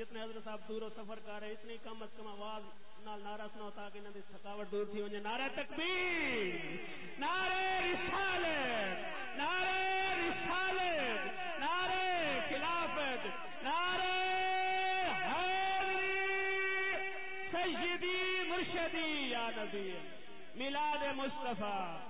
جتنے حضرت صاحب دور و سفر کر رہے اتنی کم از کم آواز نال نعرہ سناؤ تاکہ انہوں کی تھکاوٹ دور تھی وجے نعرہ تکبیر، نعرہ رسالت نعرہ رسالت، نعرہ خلافت، نعرہ حیدری سیدی مرشدی یا نبی، میلاد مصطفیٰ۔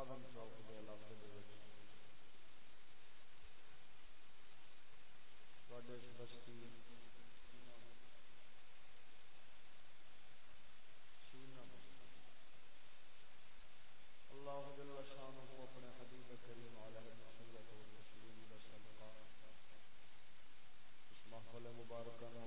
آدم چوک کے علاقے بستی اللہ جل شانہ اپنے حبیب کریم علیہ الصلوۃ والتسلیم کا اس محفل مبارکہ میں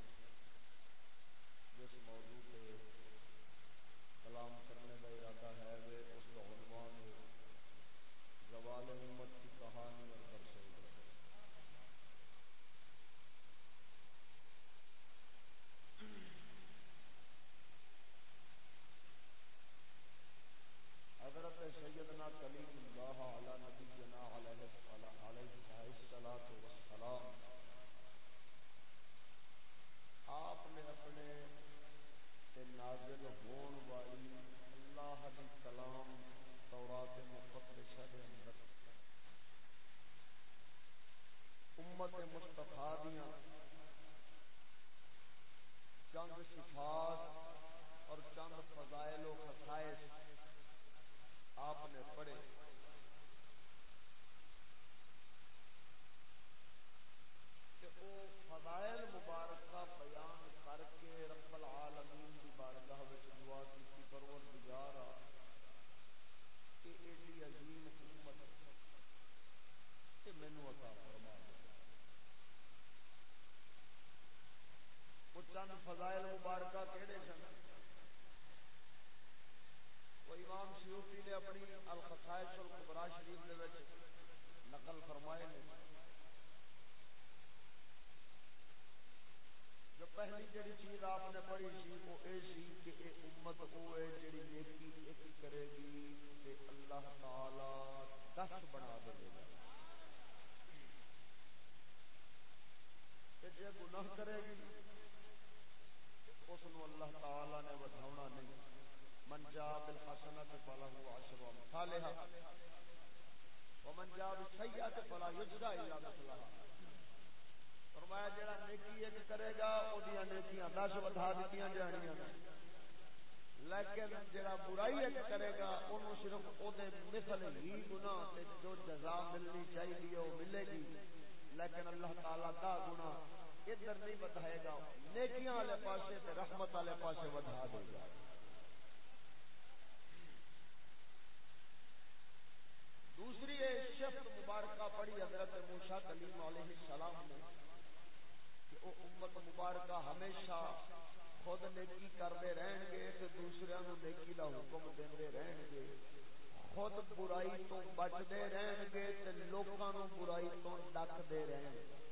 جس موضوع پہ کلام کرنے کا ارادہ ہے وہ اس کا عنوان ہے، زوال امت کی کہانی اور درس حضرت سیدنا کلیم اللہ علی نبی نازل ہون والی اللہ دی کلام تورات مقدسہ دے اندر۔ امت مصطفیٰ دیاں چند صفات اور چند فضائل و خصائص آپ نے پڑھے۔ فضائل مبارک کا بیان اپنی الخصائص القبرا شریف دے وچ نقل فرمائے نے۔ جو پہلی جڑی چیز آپ نے پڑھی سی وہ اے سی کہ اے امت وہ ہے جڑی نیکی ایک کرے گی تے اللہ تعالی دس بنا دے گا۔ جی گناہ کرے گی، اس اللہ تعالی نے بٹھاؤنا نہیں۔ من جا بالحسنت فله عشر امثالها ومن جا بالسیئات فلا یجزا الا مثلها. فرمایا جڑا نیکی ایک کرے گا، اودیاں نیکیاں 10 ودھا دتیاں جانیاں لیکن جڑا برائی ایک کرے گا، اونوں صرف او دے مثل ہی گناہ تے جو جزا ملنی چاہیے وہ ملے گی۔ لیکن اللہ تعالی دا گناہ ادھر نہیں بتائے گا، نیکیاں والے پاسے تے رحمت والے پاسے ودھا دے گا۔ دوسری ہے شفت مبارکہ پڑھی حضرت موسا کلیم علیہ السلام نے کہ وہ امت مبارکہ ہمیشہ خود نیکی کرتے رہن گے تو دوسرے نو نیکی کا حکم دے رہن گے خود برائی تو بچتے رہن گے تو لوگوں برائی تو ڈکتے رہن گے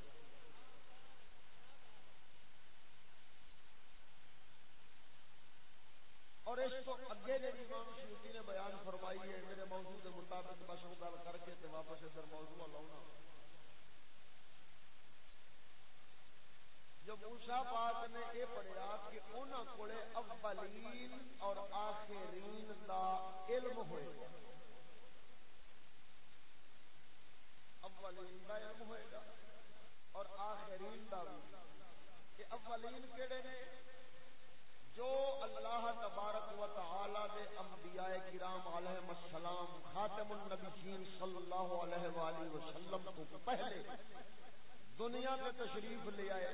اور اس کو اگے جی امام شیوتی نے بیان فرمائی ہے، میرے موضوع کے مطابق بس وہ گل کر کے واپس ادھر موضوع لاؤنا جو موسا پاک نے یہ پڑھیا کہ انہوں کو اولین اور آخرین دا علم ہوئے گا۔ اولین دا علم ہوئے گا اور آخرین دا بھی۔ کہ اولین کہڑے نے؟ جو اللہ تبارک و تعالی دے انبیاء کرام علیہ السلام خاتم النبیین صلی اللہ علیہ والہ وسلم تو پہلے دنیا تے تشریف لے آئے،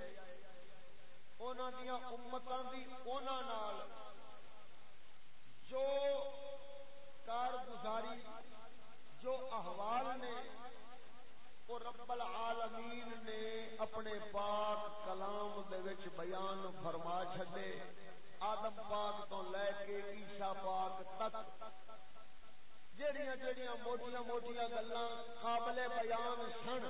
انہاں دیاں امتاں دی انہاں نال جو کارگزاری، جو احوال نے، وہ رب العالمین نے اپنے پاک کلام دے وچ بیان فرما چھڈے۔ آدم پاک تو لے کے عیسا پاک تک۔ جڑیاں جڑیاں موٹیاں موٹیاں گلاں قابل بیان سن،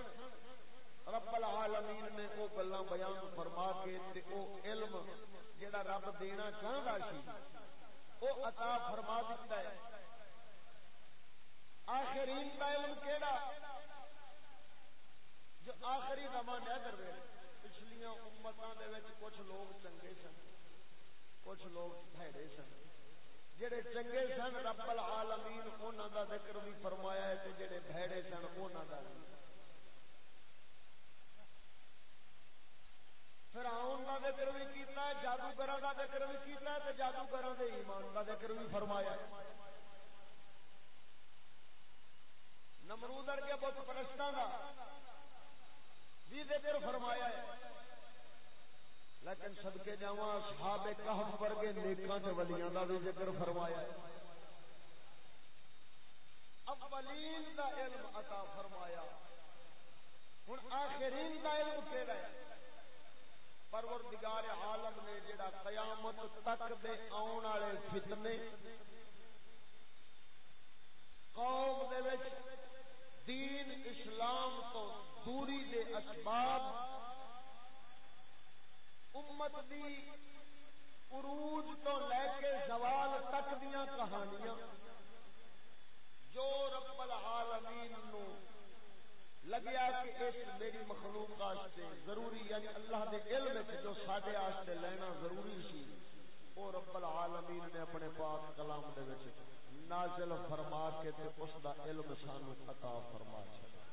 رب العالمین نے وہ گلاں بیان فرما کے تے او علم جڑا رب دینا چاہندا سی او عطا فرما دیتا ہے۔ آخرین کا علم کیڑا؟ جو آخری زمانے ادھر پچھلیاں امتاں دے وچ کچھ لوگ چنگے سن۔ کچھ لوگ بھڑے سن۔ جڑے چنگے سن، رب العالمین انہاں دا ذکر بھی فرمایا ہے تے جڑے بھڑے سن، انہاں دا بھی۔ فرعون دا ذکر بھی کیتا ہے، جادوگراں دا ذکر بھی کیتا ہے، تے جادوگراں دے ایمان دا ذکر بھی فرمایا ہے۔ نمرود کے بت پرستاں دا بھی ذکر فرمایا ہے۔ لیکن صدقے جاواں اصحاب کہف ورگے نیکاں تے ولیاں دا بھی ذکر فرمایا ہے۔ اولین دا علم عطا فرمایا۔ ہن آخرین دا علم کیڑا ہے؟ پروردگار عالم نے جڑا قیامت تک دے آن والے فتنے، قوم دے وچ دین اسلام تو دوری دے اسباب امت دی عروج تو لے کے زوال تک دیا کہانیاں جو رب العالمین نو لگیا کہ اس میری مخلوق آستے ضروری یعنی اللہ دے علم جو ساڈے آستے لینا ضروری سی، او رب العالمین نے اپنے پاک کلام دے وچ نازل فرما کے تے اس دا علم سانو عطا فرما چھڈا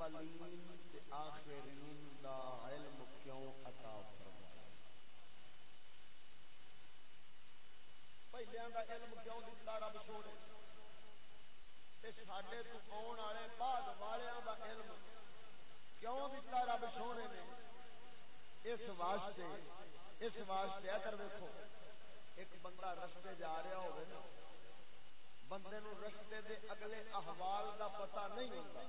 الاولین تے آخرین دا علم کیوں عطا فرمایا پہلیاں دا علم کیوں دتا رب سونے تے ساڈے تو آن والے بعد والیاں دا علم کیوں دتا رب سونے نے اس واسطے اس واسطے ادھر دیکھو ایک رستے جا رہا ہوگا نا، بندے نو رستے دے اگلے احوال دا پتہ نہیں ہوتا۔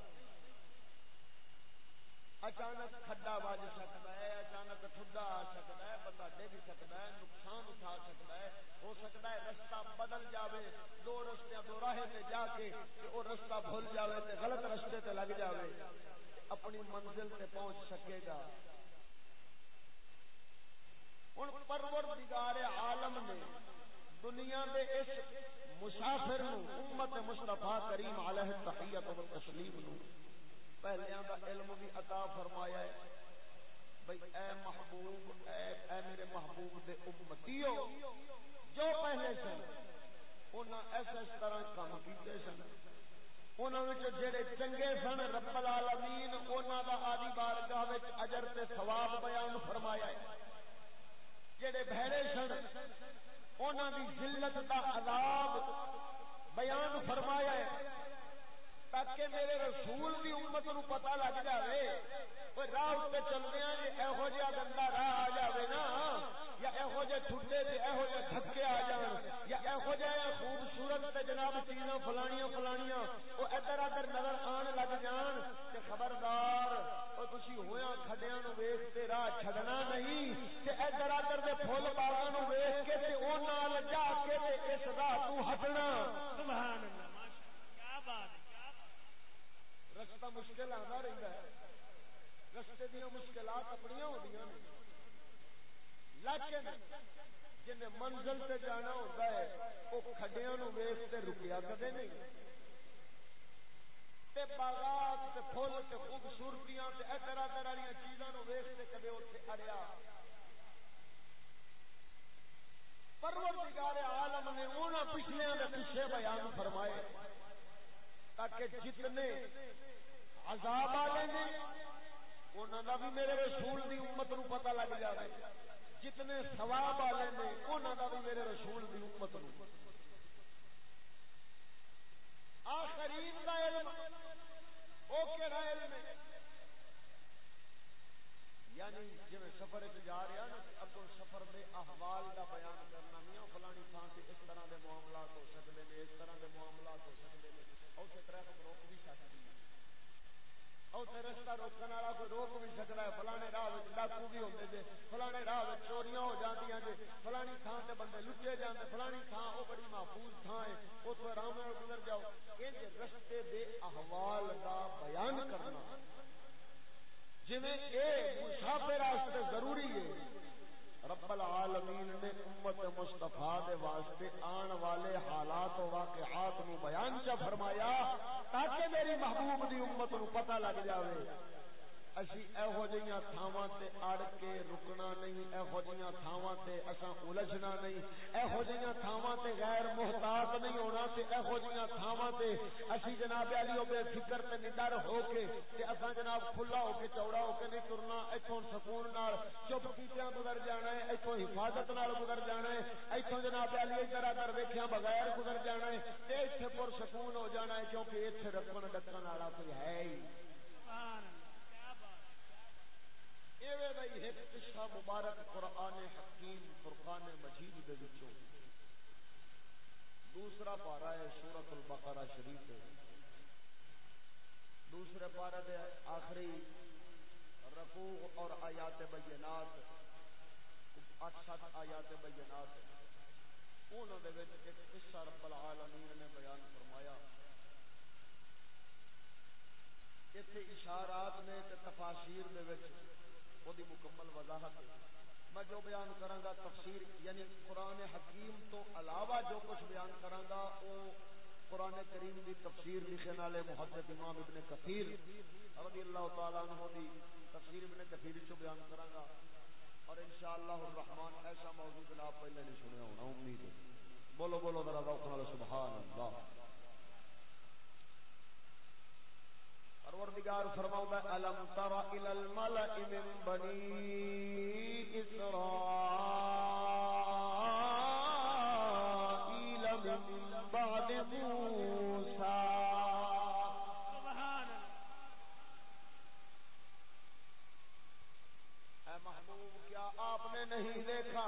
اچانک کھڈا بج سکتا ہے، اچانک ٹھڈا آ سکتا ہے بندہ ڈگ سکتا ہے، نقصان اٹھا سکتا ہے، ہو سکتا ہے رستہ بدل جاوے، دو رستے دو راہ سے جا کے وہ رستہ بھول جاوے تے غلط رستے تے لگ جاوے۔ اپنی منزل تے پہنچ سکے گا۔ ہوں پروردگار عالم نے دنیا دے اس مسافر نو امت مصطفی کریم علیہ تحیت و تسلیم نو۔ پہلیاں دا علم بھی عطا فرمایا ہے۔ بھئی اے محبوب اے, اے میرے محبوب دے امتیو جو پہلے سن انہاں ایسا اس طرح کام کیتے سن۔ انہاں وچ جڑے چنگے سن رب العالمین انہاں دا آدی بارگاہ وچ اجر تے ثواب بیان فرمایا ہے۔ جڑے بھڑے سن انہاں دی ذلت دا عذاب بیان فرمایا ہے۔ تاکہ میرے رسول دی امت نو پتہ لگ جاوے کوئی راہ تے چلدے ہیں جے ایہو جہا گندا راہ آ جاوے نا، یا ایہو جے ٹھڈے تے ایہو جے دھکے آ جان، یا ایہو جہا خوبصورت تے جناب چیزاں فلانیاں فلانیاں او ادھر ادھر نظر آن لگ جان تے خبردار او تسی ہویاں کھڈیاں نو ویکھ تے راہ چھڈنا نہیں تے ادھر ادھر دے پھول باغاں نو ویکھ کے تے او نال جا کے تے اس راہ تو ہٹنا۔ سبحان اللہ کیا بات رستہ مشکل آتا رہتا ہے۔ رستے دیا مشکلات اپنی ہوتی لیکن جن منزل سے جانا ہوتا ہے وہ کھڈیا نو ویس سے رکیا کدے نہیں۔ تے باغات فل خوبصورتیاں تے طرح طرح چیزوں ویس سے کدے اتنے اڑیا۔ پروردگار عالم نے انہاں پچھلے پیچھے بیان فرمائے تاکہ جتنے عذاب والے نے انہوں کا بھی میرے رسول دی امت نو پتہ لگ جائے جتنے ثواب والے نے انہوں کا بھی میرے رسول دی امت نو۔ آخرین دا علم، او کیڑا علم ہے؟ یعنی جی سفر جا رہا نا اگوں سفر دے احوال کا بیان کرنا میاں، فلانی تھان سے اس طرح دے معاملات ہو سکتے ہیں اس طرح دے معاملات ہو سکتے ہیں اسے طرح روک بھی سکتی ہے۔ رستہ روکنے والا کوئی روک بھی ہے، فلانے راہ ڈاکو بھی ہوتے جی فلانے راہ چوریاں ہو جی فلانی تھان سے بندے لٹے جاتے فلانی تھان بڑی محفوظ ہے اتو آرام گزر جاؤ۔ یہ رستے دے احوال کا بیان کرنا جی یہ مسافر ضروری ہے رب العالمین نے امت مصطفیٰ دے واسطے آن والے حالات و واقعات نو بیان چا فرمایا تاکہ میری محبوب دی امت نو پتہ لگ جاوے۔ اسی ایہو جیاں تھاواں تے اڑ کے رکنا نہیں، ایہو جیاں تھاواں تے اساں الجھنا نہیں، ایہو جیاں تھاواں تے غیر محتاط نہیں ہونا تے ایہو جیاں تھاواں تے اسی جناب علی او بے فکر تے نڈر ہو کے تے اساں جناب کھلا ہو کے، چوڑا ہو کے نہیں ترنا، ایتھوں سکون نال چپ کیتیاں گزر جانا ہے، ایتھوں حفاظت نال گزر جانا ہے، ایتھوں جناب علی ادھر ادھر ویکھیاں بغیر گزر جانا ہے تے ایتھے پر سکون ہو جانا ہے کیونکہ ایتھے رکھن ڈکن والا کوئی ہے ہی۔ سبحان اللہ بھائی ایک قصہ مبارک قرآن حکیم، فرقان مجید دے وچوں۔ دوسرا پارا ہے سورت البقرہ شریف ہے۔ دوسرے پارے دے آخری رقوع اور آیات بینات۔ اٹھ سات آیات بینات۔ انہوں دے وچ ایک قصہ رب العالمین نے بیان فرمایا۔ اتنے اشارات نے تفاسیر دے وچ وہ مکمل وضاحت میں جو بیان کروں گا تفسیر یعنی قرآن حکیم تو علاوہ جو کچھ بیان کروں گا وہ قرآن کریم کی تفسیر لکھنے والے محدت امام ابن کثیر رضی اللہ تعالیٰ عنہ دی تفسیر ابن کثیر چو بیان کروں گا اور انشاءاللہ الرحمن ایسا موضوع بلا پہلے نہیں سنیا ہونا، امید ہے۔ بولو بولو ذرا ذوق سبحان اللہ۔ پروردگار فرماؤں ہے الم تر الى الملأ من بنی اسرائیل من بعد موسیٰ. سبحان اے محبوب کیا آپ نے نہیں دیکھا؟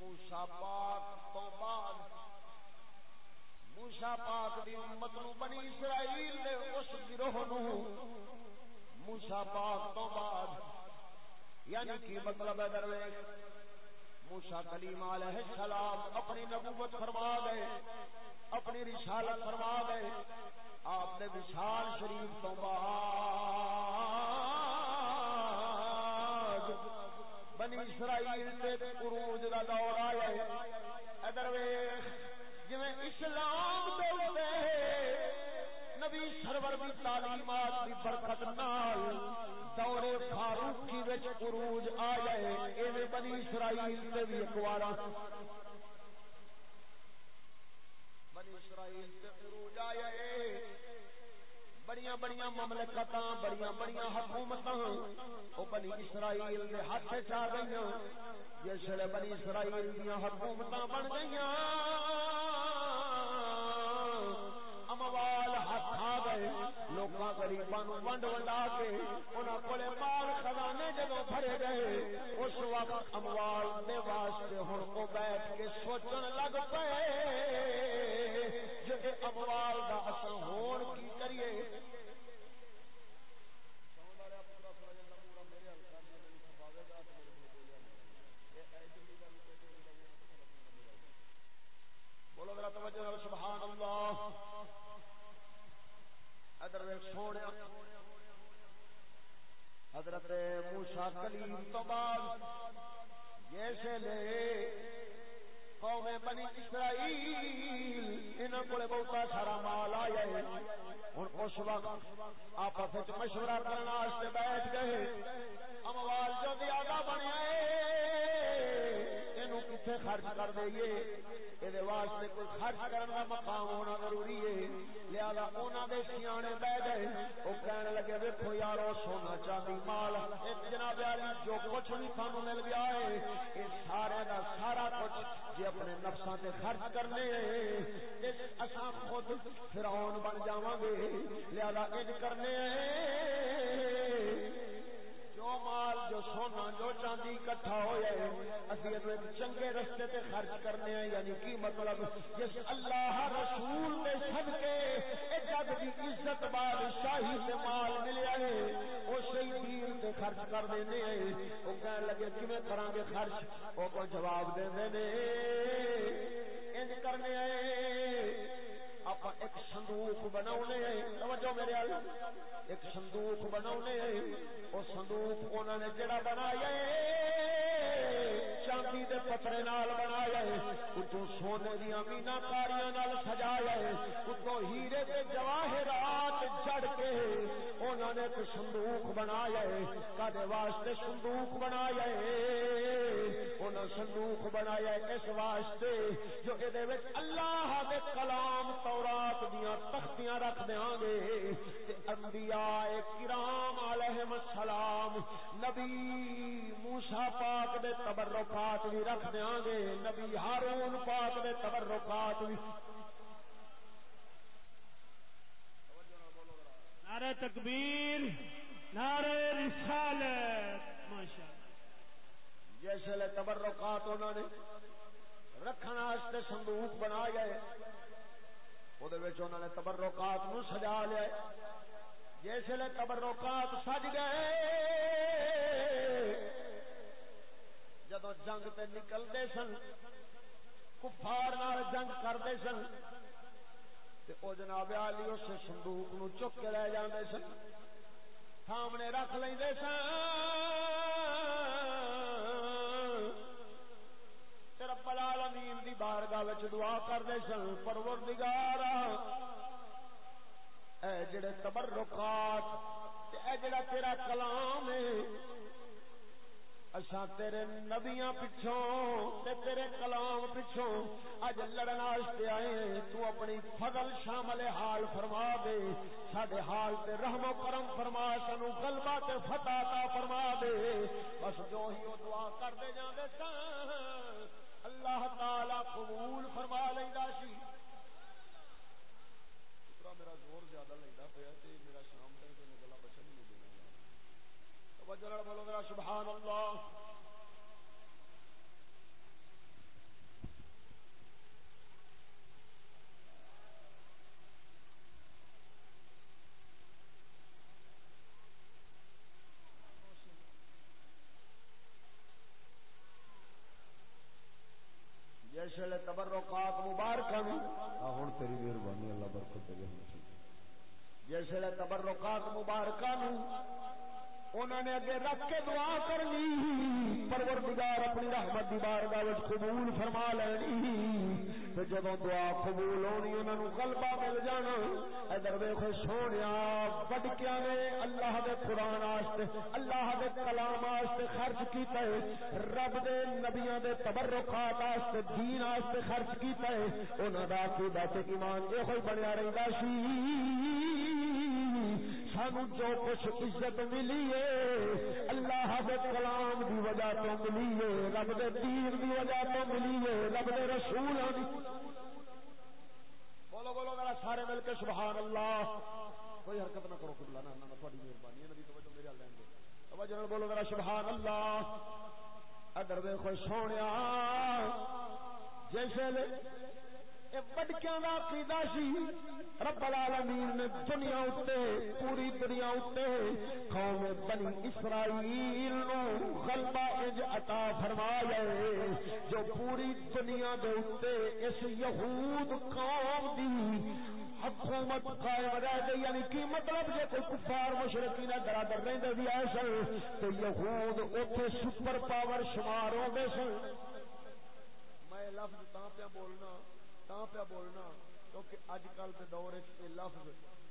موسیٰ پاک تو بعد موسا پاک دی امت نو بنی اسرائیل دے اس گروہ نو۔ موسا پاک تو بعد یعنی کی مطلب ہے درویش؟ موسا کلیم علیہ السلام اپنی نبوت فرما گئے اپنی رسالت فرما گئے آپ نے وشال شریف تو بعد بنی اسرائیل دے عروج دا دور آیا ہے ادرویش جی اسلام نبی سرور کی تعلیمات کی برکت نال دورے فاروقی وچ عروج آ جائے، ایویں بنی اسرائیل تے بھی ایک بنی اسرائیل تے عروج آ جائے بڑیاں بڑیاں مملکت بڑیاں بڑیاں حکومت وہ بنی اسرائیل دے ہاتھ چ گئی جس ویلے بنی اسرائیل دیا حکومت بن گئی اموال ہاتھ آ گئے۔ لوگ گریباں ونڈ ونڈا کے انہوں کو مال خزانے جب بھرے گئے۔ اس وقت اموال دے واسطے ہوں وہ بیٹھ کے سوچن لگ پے جو اموال کا اصل ہون کی کریے بولو ذرا توجہ سبحان اللہ۔ ادھر سونے حضرت موسا کلیم تو بعد جیسے لے قوم بنی اسرائیل انہوں کو بہت سارا مال آیا ہے۔ ہوں اس وقت آپس مشورہ کرنے بیٹھ گئے۔ اموال جو زیادہ بنے یہ کتنے خرچ کر دئیے یہ واسطے کوئی خرچ کرنے کا مقام ہونا ضروری ہے۔ لہذا انہوں نے سیانے بہ گئے وہ کہنے لگے دیکھو یارو، سونا چاندی مال، ایک جناب علی جو کچھ بھی سانو مل گیا ہے یہ سارے کا سارا کچھ جی اپنے نفساں سے خرچ کرنے اصا خود فرعون بن جاواں گے۔ لہذا اج کرنے جو مال جو سونا جو چاندی کٹھا ہوا ہے اسی ایک چنگے رستے تے خرچ کرنے ہیں یعنی کی مطلب؟ جس اللہ رسول دے صدقے، اے جگ دی عزت بادشاہی سے مال ملیا ہے او صحیح دین تے خرچ کر دینے ہیں او کہنے لگے، کیویں کراں گے خرچ؟ او کو جواب دیندے نے انج کرنے ہیں آپ ایک صندوق بنا توجہ میرے ایک صندوق بنا وہ صندوق انہوں نے جڑا بنایا چاندی دے پترے نال بنایا اتو سونے دیا مینا کاریاں نال سجایا اتو ہیرے کے جواہرات چڑھ کے انہوں نے ایک صندوق بنایا کدے واسطے صندوق بنایا انہوں صندوق بنایا اس واسطے جو کہ یہ اللہ دے کلام تورات دیا تختیاں رکھ دیا گے۔ انبیاء کرام علیہ السلام نبی موسا پاک دے تبرکات بھی رکھ دیا گے نبی ہارون پاک دے تبرکات بھی۔ نعرہ تکبیر نعرہ رسالت ماشاءاللہ۔ جیسے تبرکات انہوں نے رکھنا صندوق بنا گئے وہ نے تبرکات نو سجا لیا جس ویلے تبرکات سج گئے جب جنگ تے نکلتے سن، کفار نال جنگ کرتے سن، تے او جناب علی اس صندوق نو چک کے لے جاندے سن، سامنے رکھ لیندے سن۔ رب العالمین دی بارگاہ وچ دعا کردے سن پروردگار اے جڑے تبرکات اے جڑا تیرا کلام ہے، اساں تیرے نبیاں پچھوں تے تیرے کلام پچھوں اج لڑن واسطے آئے تو اپنی فضل شامل حال فرما دے، ساڈے حال تے رحم و کرم فرما، سانو غلبہ تے فتح عطا فرما دے۔ بس جو ہی او دعا کر دے جاندے سان اللہ تعالی قبول فرما لیندا سی میرا زور زیادہ لگتا پیا میرا شام تک گلا بچن نہیں توجہ بولو میرا سبحان اللہ جس ویلے تبرکات مبارک ہوں تیری مہربانی اللہ برکت دے تبرکات مبارک انہوں نے اگے رکھ کے دعا کرنی پروردگار اپنی رحمت دی بارگاہ وچ قبول فرما لینی۔ تے جدوں دعا قبول ہونی، انہاں نو غلبہ مل جانا۔ ادھر ویکھو سونیا بڑکیاں نے اللہ دے قران واسطے اللہ دے کلام واسطے خرچ کیتا ہے۔ رب دے نبیاں دے تبرکات واسطے دین واسطے خرچ کیتا ہے۔ انہاں دا عقیدہ تے ایمان ایہو ہی بنیا رہندا سی۔ سانو جو کچھ عزت ملی ہے، اللہ دے کلام دی وجہ تو ملی ہے، رب دے دین دی وجہ تو ملی ہے، رب دے رسول دی۔ بولو بولو، میرا سارے مل کے سبحان اللہ۔ کوئی حرکت نہ کرو قبلہ نہ نہ، تھوڑی مہربانی ہے نبی توجہ میرے لین دے توجہ بولو، میرا سبحان اللہ۔ ادھر دیکھو سونیا۔ جیسے بڑکیاں کا عقیدہ سی۔ رب العالمین نے دنیا اتے، پوری دنیا اتے قوم بنی اسرائیل نو غلبہ اج عطا فرمایا جو پوری دنیا دے اتے اس یہود قوم دی حکومت قائم رہ گئی۔ یعنی کی مطلب؟ جے کوئی کفار مشرقی نہ درا در رہندے بھی آئے سن تو یہود اوتھے سپر پاور شمار ہو گئے سن۔ میں لفظ تاں پہ بولنا۔ تاں پہ بولنا، کیونکہ اج کل کے دور یہ لفظ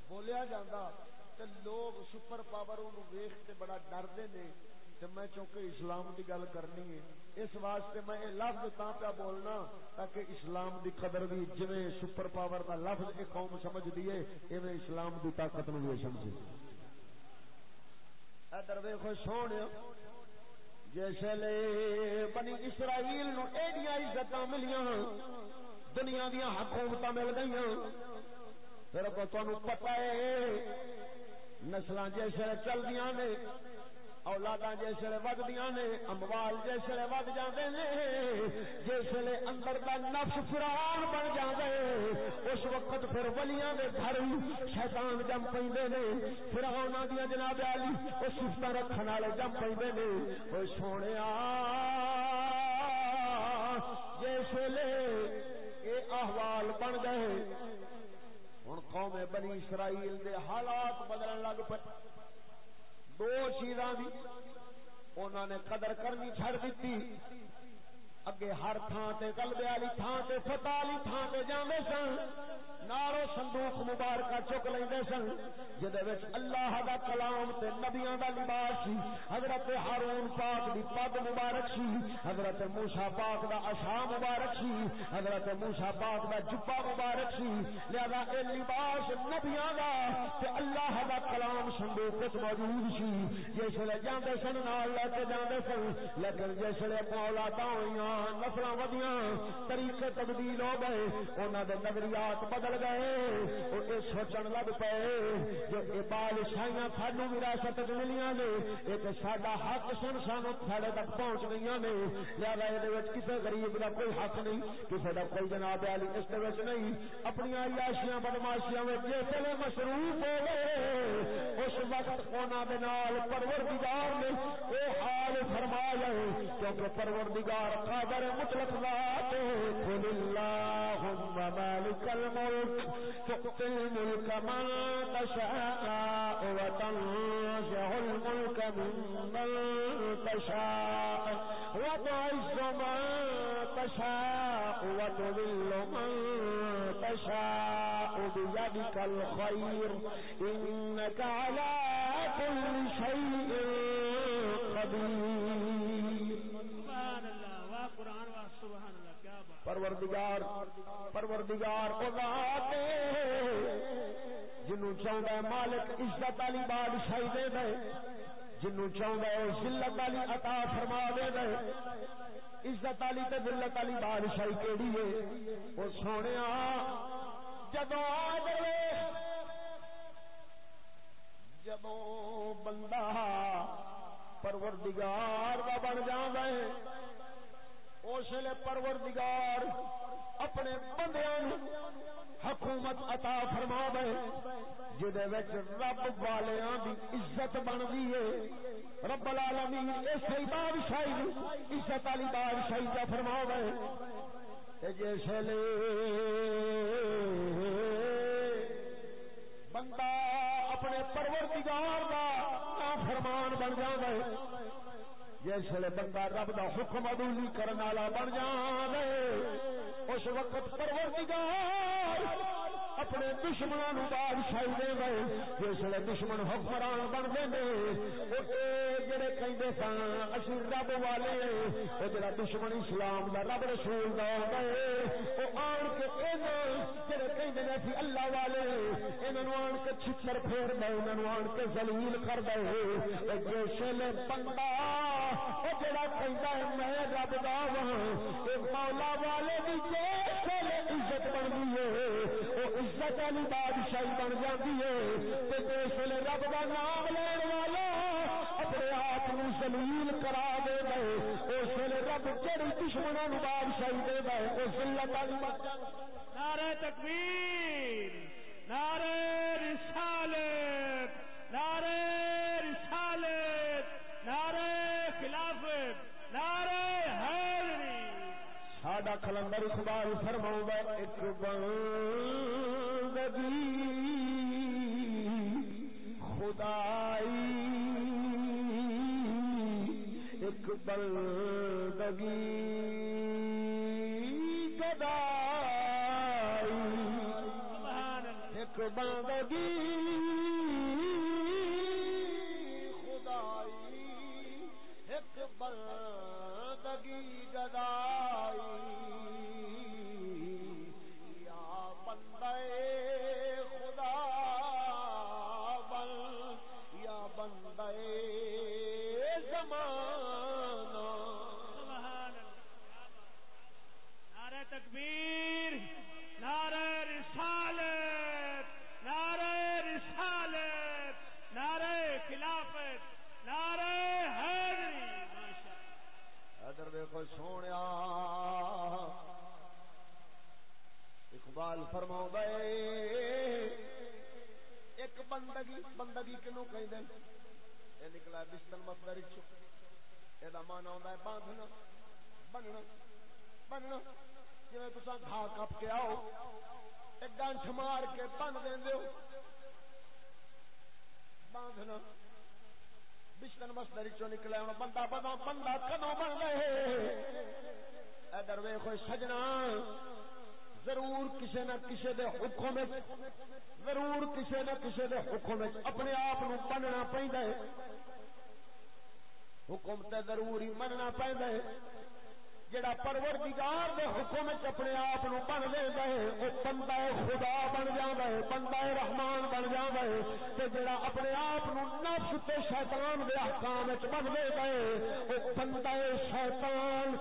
بولیا جاتا تو لوگ سپر پاور ویخ کے بڑا ڈرتے ہیں تو میں چونکہ اسلام کی گل کرنی ہے، اس واسطے میں یہ لفظ تا پیا بولنا تاکہ اسلام دی قدر بھی جی سپر پاور کا لفظ ایک قوم سمجھ دیے ایویں اسلام دی طاقت نو بھی سمجھے۔ ادھر ویخو سونے جیسے بنی اسرائیل نو ایڈیاں عزت ملیاں۔ دنیا دیا حکومت مل گئی پھر تمہیں پتا ہے نسل جیسے چلدیا نے اولادا جسے ودیا نے، اموال جسے ود جاتے نے جسے اندر کا نفس فران بن جائے اس وقت پھر ولیاں دے گھر شیطان جم پہ نے پھر دیا جناب والی وہ سفت رکھنے والے جم پہ نے۔ وہ سونے جسے احوال بن گئے۔ ہوں قوم بنی اسرائیل دے حالات بدلن لگ پے۔ دو چیزاں دی انہوں نے قدر کرنی چھڑ دیتی اگے ہر تھان تے گلبے والی تھان تے فتح والی تھان تے جاندے سن۔ نارو صندوق مبارکہ چک لیندے سن، جدے وچ اللہ دا کلام تے نبیاں دا لباس سی، حضرت ہارون پاک دی پگ مبارک سی، حضرت موسی پاک دا عصا مبارک سی، حضرت موسی پاک دا جبہ مبارک سی۔ لہذا اے لباس نبیاں دا تے اللہ دا کلام صندوق وچ موجود سی۔ جس لے جاندے سن، نال لے کے جاندے سن، لیکن جس لے اولاداں ہویاں نسل ودیاں، طریقے تبدیل ہو گئے انہوں دے نظریات بدل گئے وہ یہ سوچن لگ پے، جو یہ بادشاہیاں سانو وراثت ملیاں نے ایک ساڈا حق سن، سانو ساڈے تک پہنچ گئی نے۔ لہٰذا یہ کسی غریب کا کوئی حق نہیں کسی کا کوئی جناب والی اس نہیں۔ اپنی عیاشیاں، بدماشیاں میں جس ویلے مصروف ہو گئے اس وقت انہوں کے نال پروردگار نے وہ حال فرمایا کیونکہ پروردگار کا قدر مطلق ذات. قل اللهم مالك الملك، تؤتي الملك من تشاء وتنزع الملك ممن تشاء. وتعز من تشاء وتذل من تشاء بيدك الخير. إنك على كل پروردگار پروردگار ذات جنوں چاہتا مالک عزت والی بادشاہی دے دے، جنوں چاہتا ہے ذلت والی عطا فرما دے دے۔ عزت والی تے ذلت والی بادشاہی کیڑی ہے؟ او سونیا، جدوں آ جدوں بندہ پروردگار کا بن جانا ہے اس لیے پروردگار اپنے بندیاں حکومت عطا فرما دے جدے وچ رب والیاں دی عزت بن ہے۔ رب العالمین اسی بادشاہی عزت والی بادشاہی کا فرما دے جس لے بندہ اپنے پروردگار کا فرمان بن جائے جس ویلے بندہ رب دا حکم ادولی کرنے والا بن جان اس وقت پروردگار اپنے دشمنوں بادشاہی دے گئے جس ویلے دشمن حکمران بن گئے جڑے کہیں سن، اسی رب والے، وہ جڑا دشمن اسلام دا رب رسول دا گئے وہ آن کے جڑے کہیں اسی اللہ والے، انہوں آن کے چھچر پھیر دے انہوں آن کے زلیل کر دے۔ جس ویلے بندہ جڑا کہتا ہے میں رب دا ہوں مولا والے کی جس عزت بن گئی ہے وہ عزت والی بادشاہی بن جاتی ہے۔ اس ویلے رب کا نام لین والا اپنے آپ زلیل کرا دے گئے اس ویلے رب کہڑی دشمنوں بادشاہی دے گئے وہ ذلت والی نعرہ تکبیر، نعرہ رسالت نعرہ رسالت نعرہ خلافت نعرہ حیدری ساڈا کلندر اقبال فرماؤں ایک بندگی خدائی ایک بندگی گدائی۔ ایک بندگی سونے اقبال فرماؤ گئے ایک بندگی بندگی کنو کہیں دیں یہ نکلا بستر مصدر یہ مانا ہوتا باندھنا، بننا بننا۔ جی تصا گھا کپ کے آؤ، ایک گنٹ مار کے بن دے باندھنا۔ بشکن مسدری چو نکلے ہوں بندہ بنا بندہ کدو بن گئے؟ ادھر ویخو سجنا، ضرور کسی نہ کسی دے حکم ضرور کسی نہ کسی دے حکم اپنے آپ بننا پہ حکم تے ضرور ہی مننا پہ جڑا پروردگار دے حکم چ اپنے آپ بن لے گئے وہ بندہ خدا بن جاتا ہے، بندہ رحمان بن جاتا ہے۔ تے جڑا اپنے آپ نفس تے شیطان دے احکام چ بن لے گئے وہ بندہ شیطان۔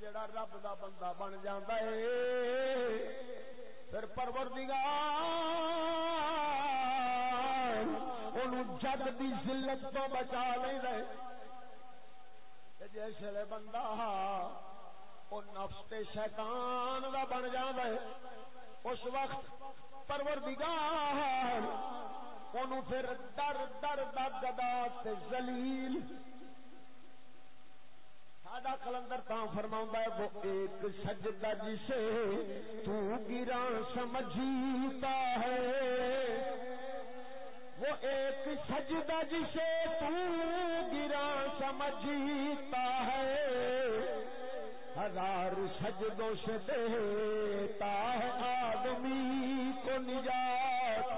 جڑا رب دا بندہ بن جاتا ہے، پھر پروردگار جگ دی ذلت تو بچا نہیں رہے۔ جیسے بندہ وہ نفس تے شیطان دا بن جانا ہے، اس وقت پروردگار انہوں پھر در در دا گدا تے زلیل سادہ کلندر تا فرماؤں ہے، وہ ایک سجدہ جسے تو گران سمجھیتا ہے۔ وہ ایک سجدہ جسے تو گرا سمجھتا ہے۔ ہزار سجدوں سے دیتا ہے آدمی کو نجات۔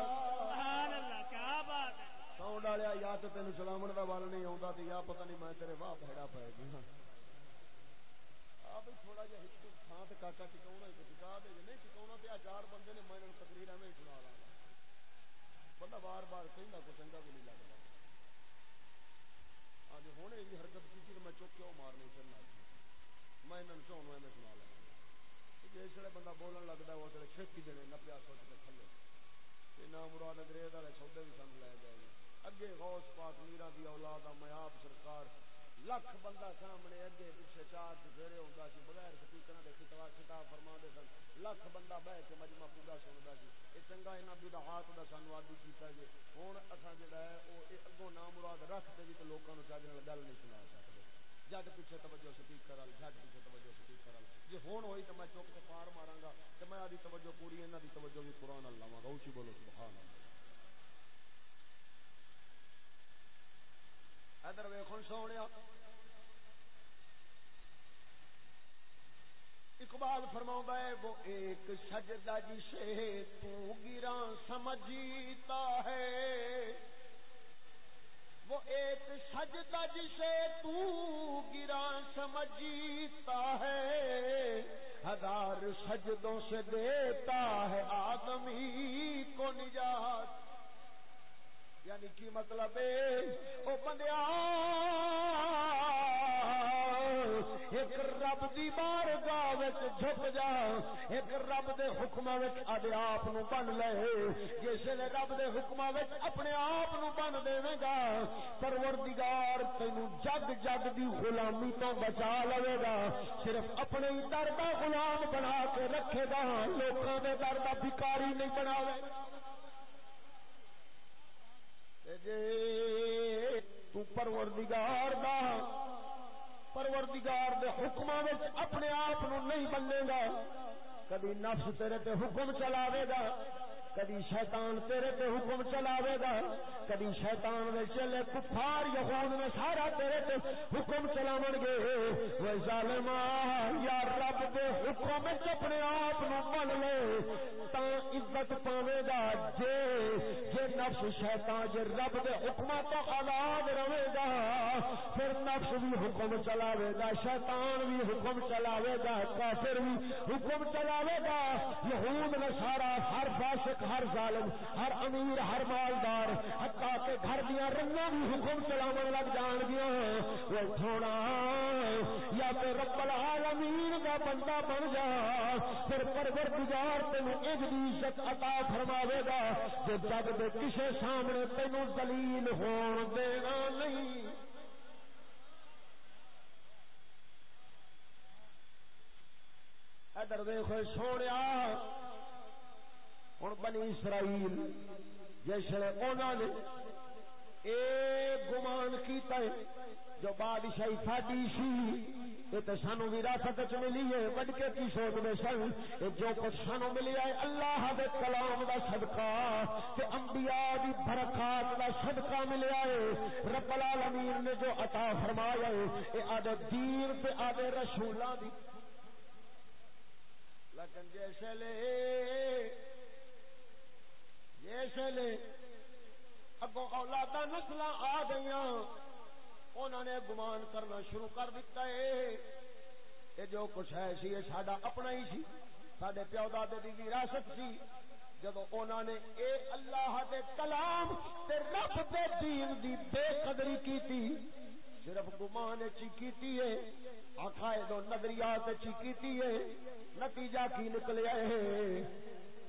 کیا بات سونا والیا یا تو تین سلامن کا ول نہیں آتا یا پتہ نہیں میں تیرے واہ بہڑا پائے گا تھوڑا جا تھان سے کاکا ٹکا دے نہیں چار بندے نے میں تقریر ایویں سنا لا بندہ بار بار کہ کوئی چنگا بھی نہیں لگتا ہاں جی ہوں یہ حرکت کی تو میں چک کے وہ مارنے چلنا میں انہوں نے میں سنا لگا جس ویلے بندہ بولن لگتا ہے اس ویلے چھتی دینے نپیا سوچ کے تھلے نہ مراد انگریز والے سودے بھی سن لے گئے اگے غوث پاک میرا دی اولاد میاب سرکار لکھ بندہ سامنے اگے پیچھے چار چفیرے ہوتا سی بغیر سپیکر کے خطاب خطاب فرما دے سن لکھ بندہ بہ کے مجمع پورا سنتا سی۔ یہ چنگا یہاں بھی ہاتھ کا سانو آدھی کیتا جی ہوں اصا جڑا ہے وہ اگوں نام مراد رکھتے بھی جی تو لوگوں چاہتے گل نہیں سنا سکتے جٹ پیچھے توجہ سپیکر وال جٹ پیچھے توجہ سپیکر وال جی ہوں ہوئی تو میں چک کے پار مارا گا تو میں آدھی توجہ پوری یہاں کی توجہ بھی قرآن لوا گا۔ اچھی بولو، سبحان اللہ۔ ادھر ویخ سونے اقبال فرما ہے وہ ایک سجدہ جسے تو گرا سمجھتا ہے۔ وہ ایک سجدہ جسے تو گرا سمجھتا ہے۔ ہزار سجدوں سے دیتا ہے آدمی کو نجات۔ یعنی کی مطلب ہے؟ بندیا ایک رب دی بار گاہ جھک جا، ایک رب دے حکم آدھے آپ بن لے۔ جس نے رب دے حکم اپنے آپ بن دے گا، پروردگار تین جگ جگ دی غلامی تو بچا لے گا۔ صرف اپنے ہی در کا غلام بنا کے رکھے گا لوگوں کے در کا بھکاری نہیں بنا تو پروردگار دا، پروردگار دے حکم اپنے آپ نو نہیں بنے گا۔ کدی نفس تیرے تے حکم چلاوے گا کدی شیطان تیرے تے حکم چلاوے گا کدی شیطان دے چلے کفار یہود میں سارا تیرے تے حکم چلاون گے۔ وہ ظالما یا رب دے حکم وچ اپنے آپ نو من لے۔ تا عزت پاوے گا، جے جے نفس شیطان، جے رب دے حکم تو آزاد رہے گا، پھر نفس بھی حکم چلاوے گا، شیطان بھی حکم چلاوے گا، کافر بھی حکم چلاوے گا، یہود نے ہر فاسق، ہر ظالم، ہر امیر، ہر مالدار حتا کہ گھر دیا رنگا بھی حکم چلاو لگ جان گیا وہ تھوڑا یا تو رب العالمین کا بندہ بن جا پھر پروردگار تینو ایک دی عزت عطا فرماوے گا جو جگ دے کسے سامنے تینو ذلیل ہون دینا نہیں۔ ادھر دیکھو سونے ہوں بنی اسرائیل، جس انہوں نے اے گمان کیتا ہے جو بادشاہی ساڈی سی، یہ تو سانو وراثت چ ملی ہے بڑھ کے کی سوچتے سن؟ جو کچھ سانو ملی ہے، اللہ دے کلام دا صدقہ، تے انبیاء دی برکات دا صدقہ ملیا ہے۔ رب العالمین نے جو عطا فرمایا ہے یہ آدھے دین تے آدھے رسولاں دی۔ لیکن جیسے لے اس لیے اگوں اولادا نسل آ گئی انہوں نے گمان کرنا شروع کر دیتا ہے یہ جو کچھ ہے سی یہ سڈا اپنا ہی سی سڈے پیو دادے کی وراثت سی۔ جب انہوں نے اے اللہ دے کلام تے رب دے دین دی بے قدری کی تھی صرف گمان چی کی ہے، عقائد و نظریات چی کی ہے، نتیجہ کی نکلیا ہے۔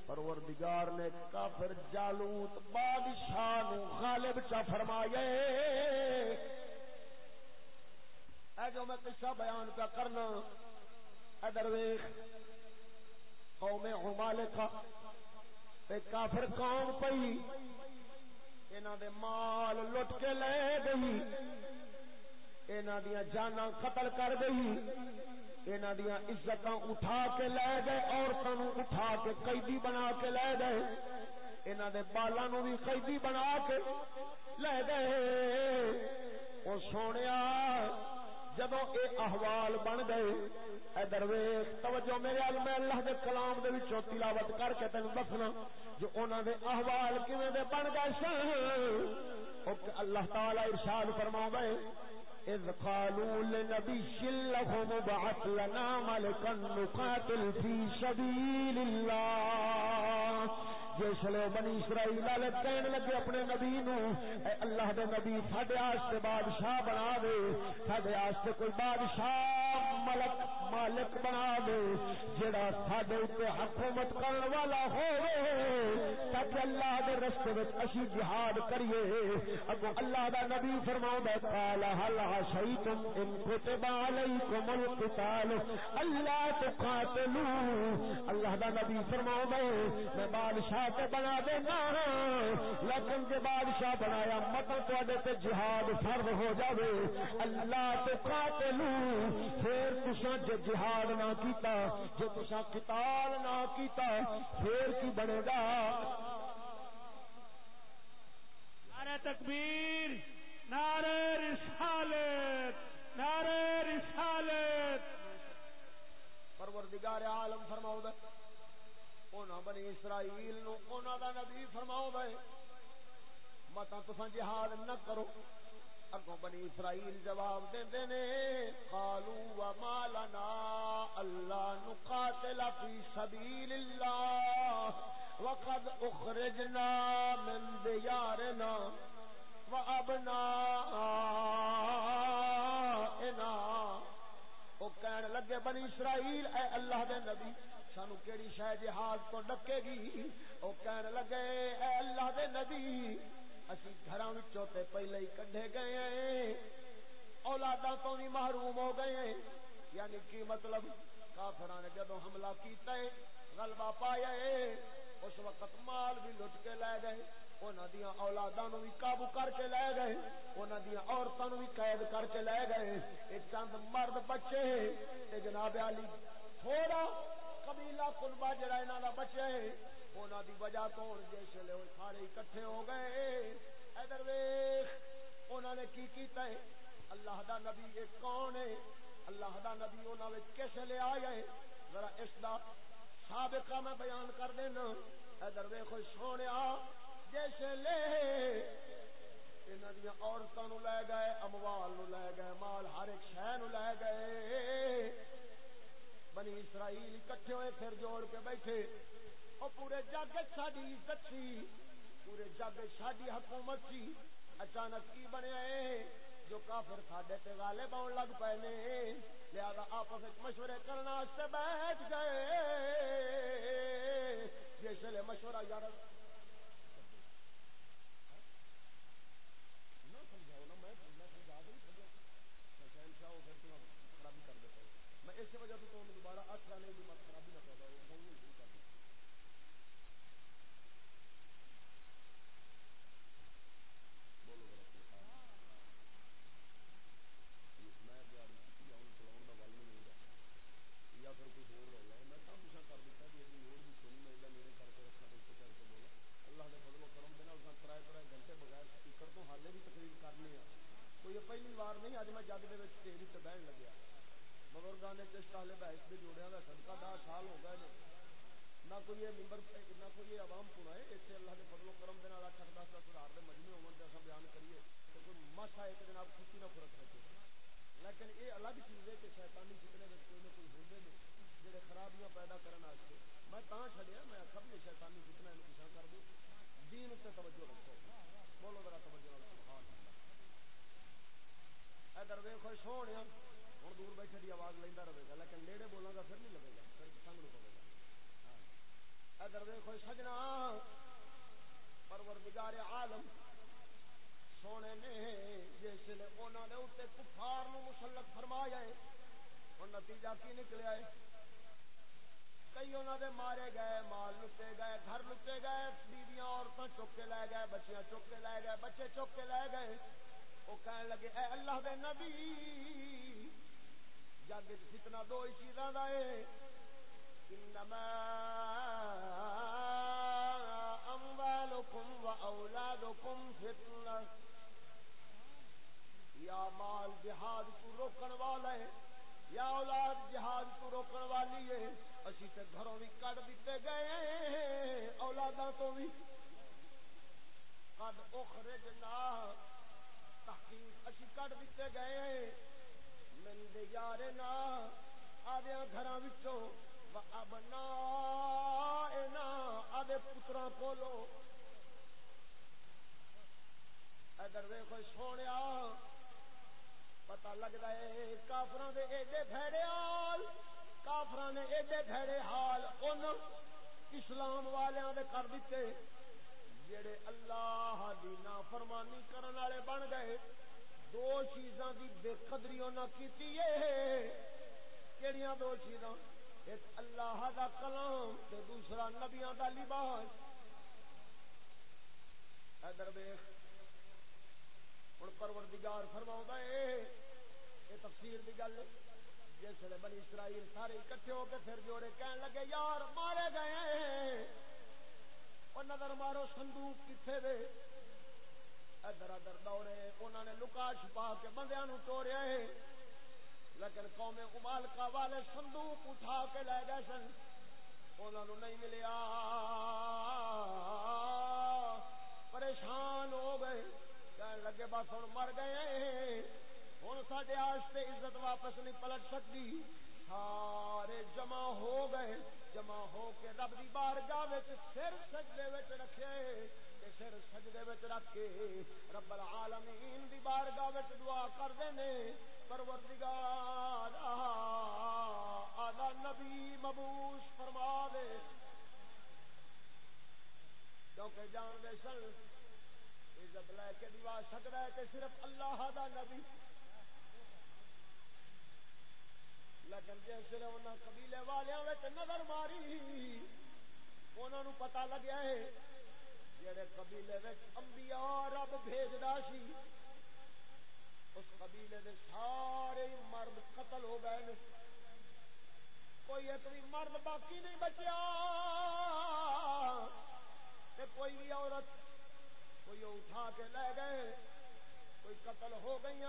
پروردگار نے کافر جالوت بادشاہ نو غالب چا فرمایا اے جو میں قصہ بیان کا کرنا ادھر ویخ قوم عمالکہ تے کافر قوم پئی، انہاں دے مال لٹ کے لے گئی، انہاں دیاں جاناں قتل کر گئی یہاں دیا عزت اٹھا کے لے گئے عورتوں اٹھا کے قیدی بنا کے لے گئے یہاں دے بالوں بھی قیدی بنا کے لے گئے۔ وہ سونے جب یہ احوال بن گئے ادھر توجہ میرے میں اللہ کے کلام دے وچوں تلاوت کر کے تین دسنا جو انہوں دے احوال کیویں دے بن گئے سن۔ اللہ تعالی ارشاد فرما گئے اذ قالوا لنبي لهم بعث لنا ملكا نقاتل في سبيل الله جس لے بنی اسرائیل والے کہن لگے اپنے نبی نو، اے اللہ دے نبی، ساڈے واسطے بادشاہ بنا دے، ساڈے واسطے کوئی بادشاہ ملک مالک بنا دے جڑا ساڈے اوپر حکومت کرن والا ہوے تاکہ اللہ دے رستے وچ اسی جہاد کریے۔ اگوں اللہ دا نبی فرماوندا قال هل عصيتم ان كتب عليكم القتال؟ اللہ تقاتلوا اللہ دا نبی فرماوندا میں بادشاہ تے بنا دینا لیکن جے بادشاہ بنایا۔ مطلب تے جہاد فرض ہو جاوے۔ اللہ تو قاتلو پھر تساں جے جہاد نہ کیتا جے تساں قتال نہ کیتا پھر کی بنے گا؟ نعرہ تکبیر نعرہ رسالت نعرہ رسالت۔ پروردگار عالم فرماؤ دے بنی اسرائیل نو دا نبی فرماؤ دے متا تو جہاد نہ کرو۔ اگوں بنی اسرائیل جواب دے نے، قالو وما لنا اللہ نقاتل فی سبیل اللہ وقد اخرجنا من دیارنا وابنا انا وہ کہنے لگے بنی اسرائیل اے اللہ دے نبی سانو کیڑی شہ جہاد تو ڈکے گی؟ وہ کہنے لگے، اے اللہ دے نبی، اسی گھراں وچوں تے پہلے ہی کڈھے گئے ہیں۔ اولاداں تو بھی محروم ہو گئے ہیں۔ یعنی کی مطلب؟ کافراں نے جدوں حملہ کیتا ہے، غلبہ پایا ہے، اس وقت مال بھی لٹ کے لے گئے۔ انہاں دیاں اولاداں نو بھی قابو کر کے لے گئے۔ انہاں دیاں عورتاں نو بھی قید کر کے لے گئے۔ ایک چند مرد بچے تے جناب علی، تھوڑا قبیلہ کنبا جڑا انہاں دا بچے ہے، انہاں دی وجہ تو جس لے سارے اکٹھے ہو گئے۔ ادھر ویکھ انہاں نے کی کیتا ہے؟ اللہ دا نبی یہ کون ہے؟ اللہ دا نبی انہاں وچ کس لے آیا ہے؟ ذرا اس دا سابقہ میں بیان کر دینا۔ ادھر ویکھو سونیا جس لے انہاں دی عورتاں نو لے گئے، اموال نو لے گئے، مال ہر ایک شے نو لے گئے۔ بنی اسرائیل کٹھے ہوئے پھر جوڑ کے بیٹھے۔ اور پورے جگ ساری عزت سی، پورے جگ ساری حکومت سی۔ اچانک کی بنیا جو کافر ساڈے تے غالب آن لگ پے نے۔ لہذا آپس وچ مشورے کرنا سے بیٹھ گئے۔ جس مشورہ یار اس وجہ سے تو دوبارہ اٹھ رہنے کی مت خرابی نہ پیدا ہو شروع کر دی بولو میں چلاؤ کا ول نہیں ہوگا یا پھر کوئی ہو رولا ہے میں کام پیچھا کر دیتا کہ یہ لوڑ بھی سونی میں نیڑے کر کے رکھنا تو کر کے بولا اللہ کے فضل و کرم دینا اس ترائے ترائے گھنٹے بغیر اسپیکر تو حالے بھی تقریر کرنی ہے تو یہ پہلی بار نہیں اج میں جگ کے بہن لگیا۔ بزرگوں نے جس طالب بحث کے جوڑیا کا صدقہ دہ سال ہو گئے نہ کوئی یہ ممبر نہ کوئی یہ عوام سنا ہے اس اللہ کے فضل و کرم دن اٹھ اٹھ دس دس ہزار کے مجمے ہو اصل بیان کریے تو کوئی ماسا ایک جناب خوشی نہ فرق رکھے لیکن یہ الگ چیز ہے کہ شیطانی فتنے میں کوئی نہ کوئی ہوتے ہیں جہے خرابیاں پیدا کرنے میں تا چڑیا میں سب نے شیطانی فتنا یہ پیچھا کر دوں دین اتنے توجہ رکھو۔ بولو ذرا توجہ رکھو ادھر ویخو سونے ہوں۔ دور بیٹھے کی آواز لینا رہے گا، لیکن نیڑے بولوں گا پھر نہیں لگے گا، پھر سنگ نہیں پڑے گا۔ ہاں۔ ادھر دیکھو سجنا۔ پروردگار عالم، سونے نے جس نے انہوں نے اتنے کفار نو مسلط فرمایا ہے اور نتیجہ کی نکلیا ہے؟ کئی انہوں نے مارے گئے، مال لٹے گئے، گھر لٹے گئے، بیویاں عورتیں چک کے لے گئے، بچیاں چک کے لے گئے، بچے چک کے لے گئے۔ وہ کہنے لگے، اے اللہ دے نبی، جگ فتنا دو ہی چیزاں کا ہے۔ انما اموالکم و اولادکم فتنہ۔ یا مال جہاد کو روکن والا ہے، یا اولاد جہاد کو روکن والی ہے۔ اسی تے گھروں بھی کٹ دیتے گئے اولاداں تو بھی قد اخرجنا اسی کٹ دیتے گئے من دے یارے نا آدھے گھراں وچوں و ابنا آدھے پتراں کولو ادھر ویکھو سونے پتہ لگتا ہے کافراں دے ایڈے بھڑے حال کافراں نے ایڈے بھڑے حال ان اسلام والیاں دے کر دیتے جڑے اللہ دی نافرمانی کرن والے بن گئے، دو چیزاں دی بے قدری انہاں کیتی ہے۔ کیڑیاں دو چیزاں؟ ایک اللہ دا کلام تے دوسرا نبیاں دا لباس۔ ادھر ویکھ، ہن پروردگار فرماوندا ہے، یہ تفسیر دی گل جس ویلے بنی اسرائیل سارے اکٹھے ہو کے پھر جوڑے کہن لگے، یار مارے گئے اور نظر مارو صندوق کتنے دے۔ ادھر ادھر دوڑے انہوں نے لکا چھپا کے بندیاں نو ہے۔ لیکن قوم امالکا والے صندوق اٹھا کے لے گئے سن۔ انہوں نہیں ملیا۔ پریشان ہو گئے۔ کہنے لگے، بس ہوں مر گئے ہوں سڈے آستے عزت واپس نہیں پلٹ سکتی سارے جمع ہو گئے۔ جمع ہو کے رب دی بار گاہ سر سجدے وچ رکھے سر سجدے رکھ کے رب العالمین دی بار گاہ دعا کرتے نے۔ پروردگار آدھا نبی مبوس فرما دے۔ کیونکہ جان دے سن، عزت لے کے دیوا سکتا ہے کہ صرف اللہ دا نبی لیکن جس نے انہوں قبیلے والوں نظر ماری۔ انہوں نے پتا لگیا ہے جڑے قبیلے انبیاء رب بھیجدا سی، اس قبیلے دے سارے مرد قتل ہو گئے کوئی ایک بھی مرد باقی نہیں بچیا۔ کوئی بھی عورت کوئی اٹھا کے لے گئے، کوئی قتل ہو گئی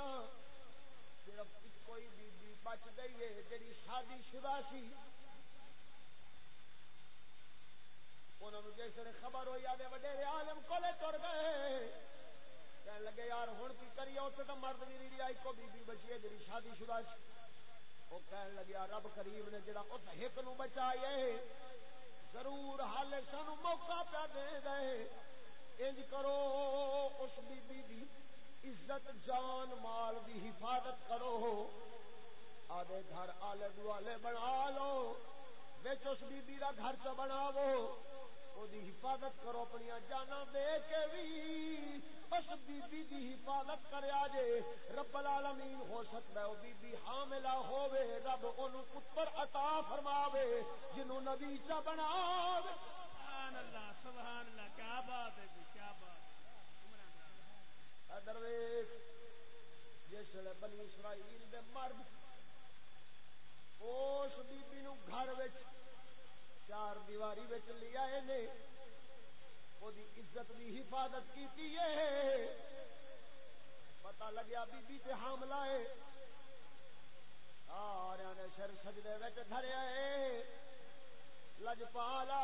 صرف کوئی بی بی بچ گئی ہے جی شادی شدہ سی۔ انہوں نے جس نے خبر ہوئی، آدھے وڈیرے عالم کولے تر گئے۔ کہنے لگے، یار ہوں کی کریے اتنے تو مرد بھی نہیں آئی کو بی بی بچی ہے جی شادی شدہ سی۔ وہ کہنے لگیا رب کریم نے جڑا اس ہک نو بچایا ضرور حال سانو موقع پہ دے گئے انج کرو، اس بی بی دی عزت جان مال دی حفاظت کرو۔ آدھے گھر آلے دوالے بنا لو بچ اس بی بی دا گھر چ بناو۔ وہ حفاظت کرو اپنی جانا دے کے بھی اس بی بی دی حفاظت کریا جے رب العالمین، ہو سکتا ہے وہ بی بی حاملہ ہووے، رب انہوں پتر عطا فرماوے جنہوں نبی چا بناوے سبحان اللہ سبحان اللہ، کیا بات ہے جی کیا درویش جس بنی اسرائیل دے مرد۔ اس بی بی نو گھر وچ چار دیواری وچ لے آئے نے۔ او دی عزت دی حفاظت کیتی ہے۔ پتہ لگیا بی بی تے حاملہ ہے۔ سارے نے سر سجدے وچ دھریا ہے۔ لجپالا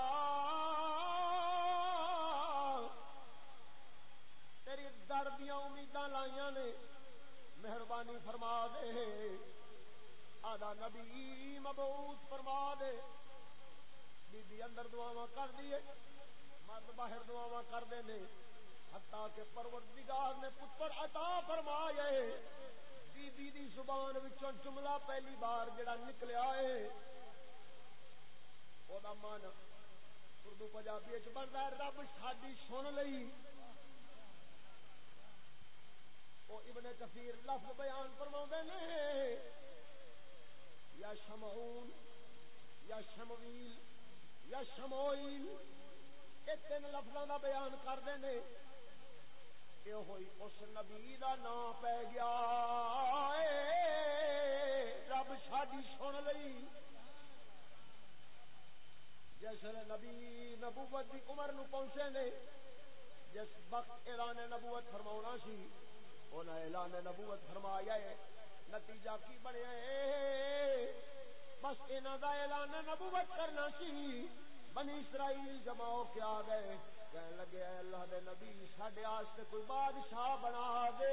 تیری در دیا امیداں لائیاں نے۔ مہربانی فرما دے۔ آدھا نبی مبوس فرما دے۔ بی بی اندر دعا کر دیے۔ مرد باہر دعا کرتے نے۔ حتا کہ پروردگار نے پتر عطا فرمایا بی بی دی زبان وچوں جملہ پہلی بار جڑا نکلیا ہے۔ وہ من اردو پنجابی بنتا رب شادی سن لئی۔ وہ ابن کثیر لفظ بیان فرما نے، یا شمعون، یا شمویل، یا شموئل یہ تین لفظوں کا بیان کرتے ہیں یہ ہوئی اس نبی کا نام پی گیا۔ رب شادی سن لئی۔ جس نبی نبوت کی عمر نو پہنچے نے، جس وقت اعلان نبوت فرما سی انہیں اعلان نبوت فرمایا ہے۔ نتیجہ کی بنیا ہے بس انہوں کا اعلان نبوت کرنا سی۔ بنی اسرائیل جماؤ کیا کے آ گئے۔ کہنے لگے، اے اللہ دے نبی سڈے کوئی بادشاہ بنا دے،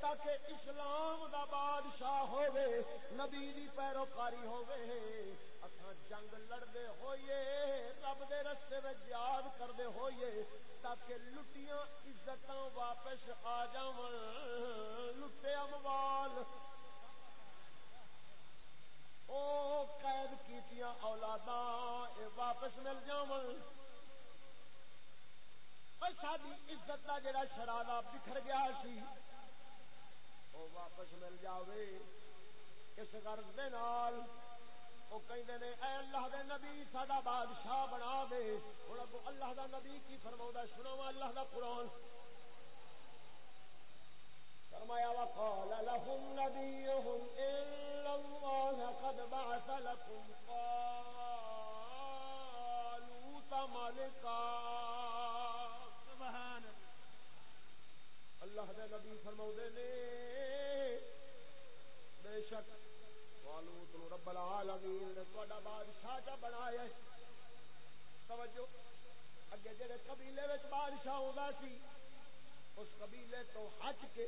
تاکہ اسلام دا بادشاہ ہوئے نبی دی پیروکاری ہوئے اکھاں جنگ لڑدے ہوئے رب دے رستے میں یاد کردے ہوئے تاکہ لٹیاں عزتاں واپس آ جاون، لٹے اموال۔ او قید کیتیاں اولاداں، اے واپس مل جاون۔ ساری عزت کا جڑا شرارا بکھر گیا سی وہ واپس مل جاوے۔ اس غرض دے نال وہ کہتے نے، اے اللہ دے نبی، ساڈا بادشاہ بنا دے۔ ہوں اگو اللہ دا نبی کی فرما سنو، اللہ دا قرآن۔ فرمایا، وقال لهم نبيهم إن الله قد بعث لكم طالوت ملكا سبحان اللہ دے نبی فرما نے، بے شک والوت نو رب العالمین نے تہاڈا بادشاہ چا بنایا توجہ، اگے جڑے قبیلے وچ بادشاہ ہوندا سی، اس قبیلے تو ہٹ کے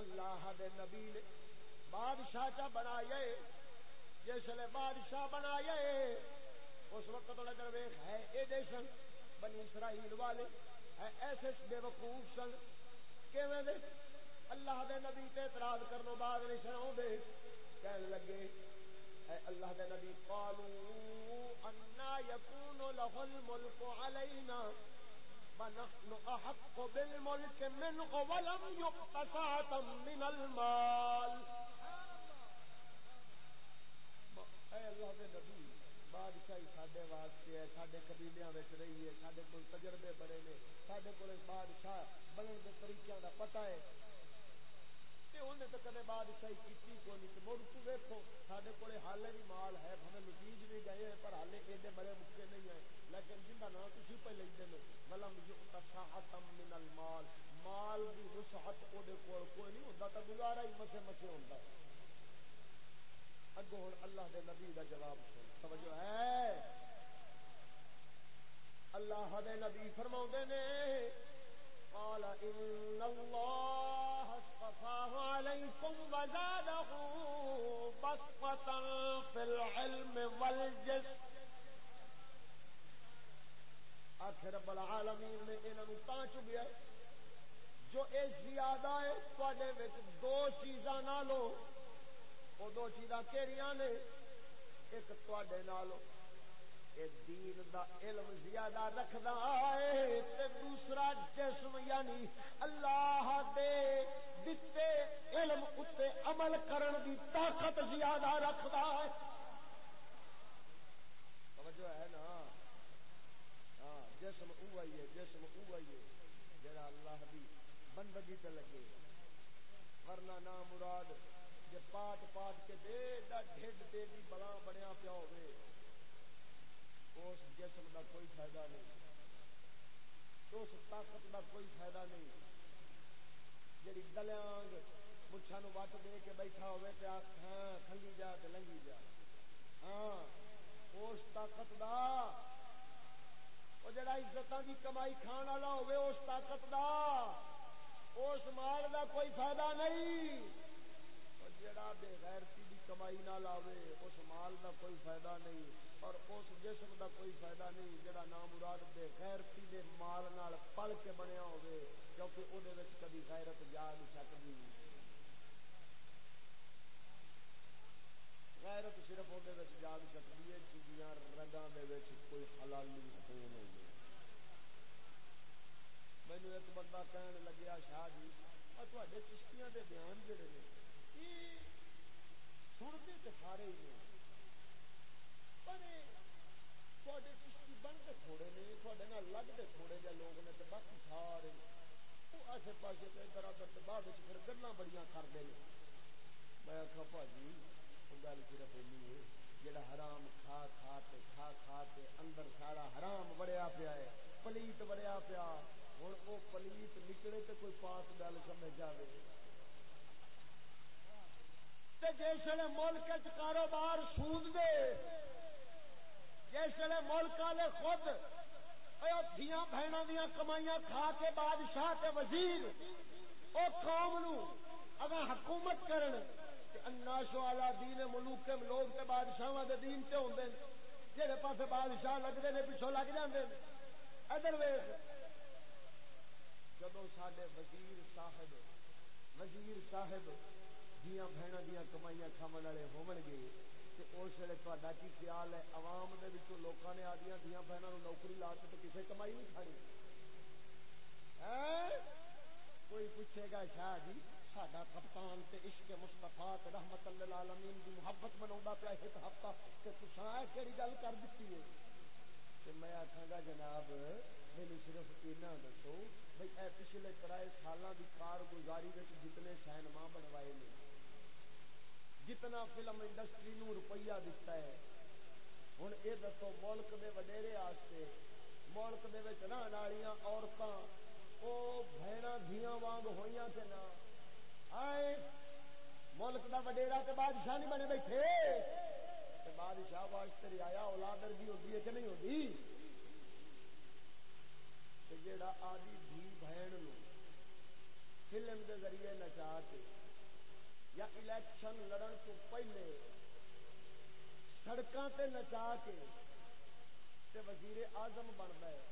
اللہ دے نبی نے بادشاہ چا بنایا جس لے بادشاہ بنایا اس وقت نظر ویخ ہے، اے دے سن بنی اسرائیل والے ایسے بے وقوف سن۔ کیویں دے؟ اللہ دے نبی تے اعتراض کرنوں بعد نہیں سناؤ دے کہنے لگے، اے اللہ دے نبی قالو انا یکون له الملک علینا ونحن احق بالملک منه ولم يقت يقتصعت من المال۔ اے اللہ دے نبی بادشاہی سڈے واسطے ہے سڈے قبیلیا رہی ہے سڈے کو تجربے بڑے نے سڈے کو بادشاہ بننے کے طریقے کا پتا ہے۔ انہیں تو کدے بادشاہی کی کو نہیں مڑ تو ویکو سارے کو حالے بھی مال ہے ہمیں نتیج بھی گئے ہیں، پر حالے ایڈے بڑے مکے نہیں ہیں۔ لیکن جن کا نام تھی پہ لیتے ہیں ملم یوتم من المال، مال کی وسعت وہ کوئی نہیں ہوتا تو گزارا ہی مسے مسے ہوتا ہے اگو ہوں اللہ دے نبی کا جواب سن۔ توجہ ہے؟ اللہ دے نبی فرما نے، قال ان الله اصطفاه عليكم وزاده بسطة في العلم والجسم آخر رب العالمین نے انہوں تا چکیا جو اے زیادہ ہے تھوڑے دو چیزاں نالوں وہ دو چیزاں کہڑیاں نے ایک تے نالو دین دا علم زیادہ رکھدا ہے تے دوسرا جسم یعنی اللہ دے دتے علم اتے عمل کرن دی طاقت زیادہ رکھدا ہے توجہ ہے نا ہاں جسم اوہی ہے جسم اوہی ہے جڑا اللہ دی بندگی تے لگے ورنہ نا مراد جے پاٹ پاٹ کے دے دا ڈھڈ تے دی بڑا بنیا پیا ہوئے اس جسم دا کوئی فائدہ نہیں اس طاقت دا کوئی فائدہ نہیں جی دلیاگ مچھا نو وٹ دے کے بیٹھا ہوئے تے آخ ہاں کھنگی جا تے لنگی جا ہاں اس طاقت دا وہ جڑا عزت کی کمائی کھان والا ہوئے اس طاقت دا اس مال دا کوئی فائدہ نہیں جڑا بے غیرتی دی کمائی نہ لاوے، اس مال دا کوئی فائدہ نہیں اور اس جسم دا کوئی فائدہ نہیں جڑا نام مراد بے غیرتی دے مال نال پل کے بنیا ہوئے کیونکہ او دے وچ کبھی غیرت جا نہیں سکدی۔ غیرت صرف او دے وچ جا نہیں سکدی ہے جدیاں رگاں دے وچ کوئی حلالی خون ہوے مینوں ایک بندہ کہن لگیا، شاہ جی اور تواڈے چشتیاں دے بیان جڑے نے سنتے تو سارے ہی ہیں۔ پر چشتی بنتے تھوڑے نے تھوڑے نہ لگتے تھوڑے جہ لوگ نے تو باقی سارے۔ وہ آسے پاسے ادھر ادھر بعد پھر گلا بڑی کرتے ہیں میں آخا بھاجی گل صرف این ہے جڑا حرام کھا کھا کے کھا کھا کے اندر سارا حرام بڑیا پیا ہے، پلیت بڑیا پیا۔ ہوں وہ پلیت نکلے تو کوئی پاس گل سمجھ جائے جس نے ملک چ کاروبار سود دے، جس ویلے ملک والے خود دیا بہنوں دیا کمائیاں کھا کے بادشاہ تے وزیر، او قوم نو اگر حکومت کرن اناشو والا دین ملوک کے لوگ تے بادشاہ دے دین تے ہوندے جہے پاسے بادشاہ لگتے نے پچھوں لگ جاندے ادھر ویخ جدو سڈے وزیر صاحب وزیر صاحب دیا بہن دیا کمائیاں کھمن والے ہون گے اس ویلے تا کی خیال ہے، عوام لوگوں نے آدیا دیا بہنوں نوکری لا کے کسی کمائی نہیں کھانی۔ ہاں؟ کوئی پوچھے گا، شاہ جی ساڈا کپتان تے عشق مستفا رحمت اللہ عالمین دی محبت بنا پیا ایک ہفتہ، تے تسا کہڑی گل کر دیتی ہے؟ تے میں آخا گا، جناب مینو صرف اینا دسو بھائی اے پچھلے ترائے سالاں دی کارگزاری جتنے سینما بنوائے نے جتنا فلم انڈسٹری نو روپیہ دتا ہے۔ ہوں یہ دسو، ملک دے وڈیرے آستے، ملک دے وچ رہن والیاں عورتاں، او بہنا دھیاں وانگ ہوئیاں تے نہ آئے، ملک دا وڈیرا تے بادشاہ نہیں بنے بیٹھے۔ تے بادشاہ واسطے رعایا اولادر بھی ہوتی ہے کہ نہیں ہوتی تے جیڑا آدھی دھی بہن نو فلم دے ذریعے نچا کے یا الیکشن لڑن تو پہلے سڑکاں تے نچا کے تے وزیر اعظم بنتا ہے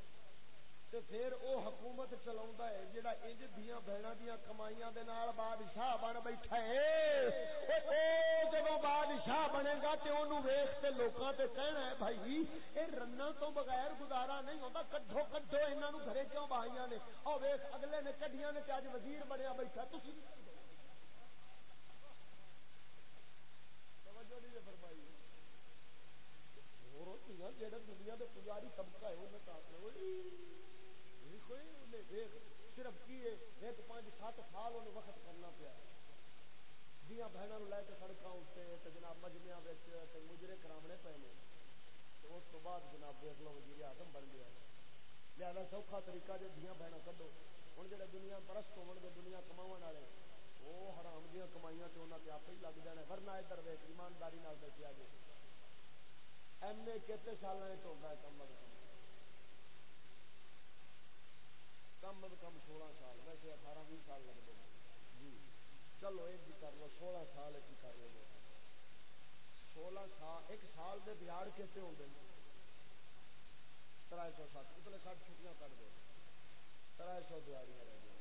تے پھر او حکومت چلا ہے جڑا انج دیاں بہناں دیاں کمائیاں دے نال بادشاہ بن بیٹھا ہے۔ او جب بادشاہ بنے گا تے اونوں ویکھ تے لوکاں تے کہنا ہے بھائی، اے رنا تو بغیر گزارا نہیں ہوندا، کڈھو کڈھو انہاں نو گھرے کیوں باہیاں نے؟ او ویکھ، اگلے نے کڈیاں نے تے اج وزیر بنیا بیٹھا، تسی جہاں دنیا کے پجاری طبقہ ہے، انہیں کافر انہیں دیکھ، صرف کی ہے ایک پانچ سات سال انہوں وقت کرنا پیا۔ دیا بہنوں لے کے سڑکوں اتنے جناب مجمیا مجرے کرامنے پے نے۔ اس تو بعد جناب دیکھ لو، وزیر اعظم بن گیا۔ لہٰذا سوکھا طریقہ جی دیا بہن کڈو ہوں جہاں دنیا پرست ہو دنیا کما والے، وہ حرام دیا کمائیاں سے انہوں نے آپ ہی لگ جانا۔ ورنہ ادھر ویک ایمانداری دسیا جائے ایم اے کتنے سال ہوتا ہے کم از کم؟ کم از کم سولہ سال، ویسے اٹھارہ بھی سال لگتے ہیں۔ جی۔ چلو یہ کر لو، سولہ سال ایک کر لو۔ سولہ سال، ایک سال کے بہار کتنے ہوتے ہیں ترائے سو سات اتنے سات چھٹیاں کر دو۔ ترائے سو دیاریاں رہ گئی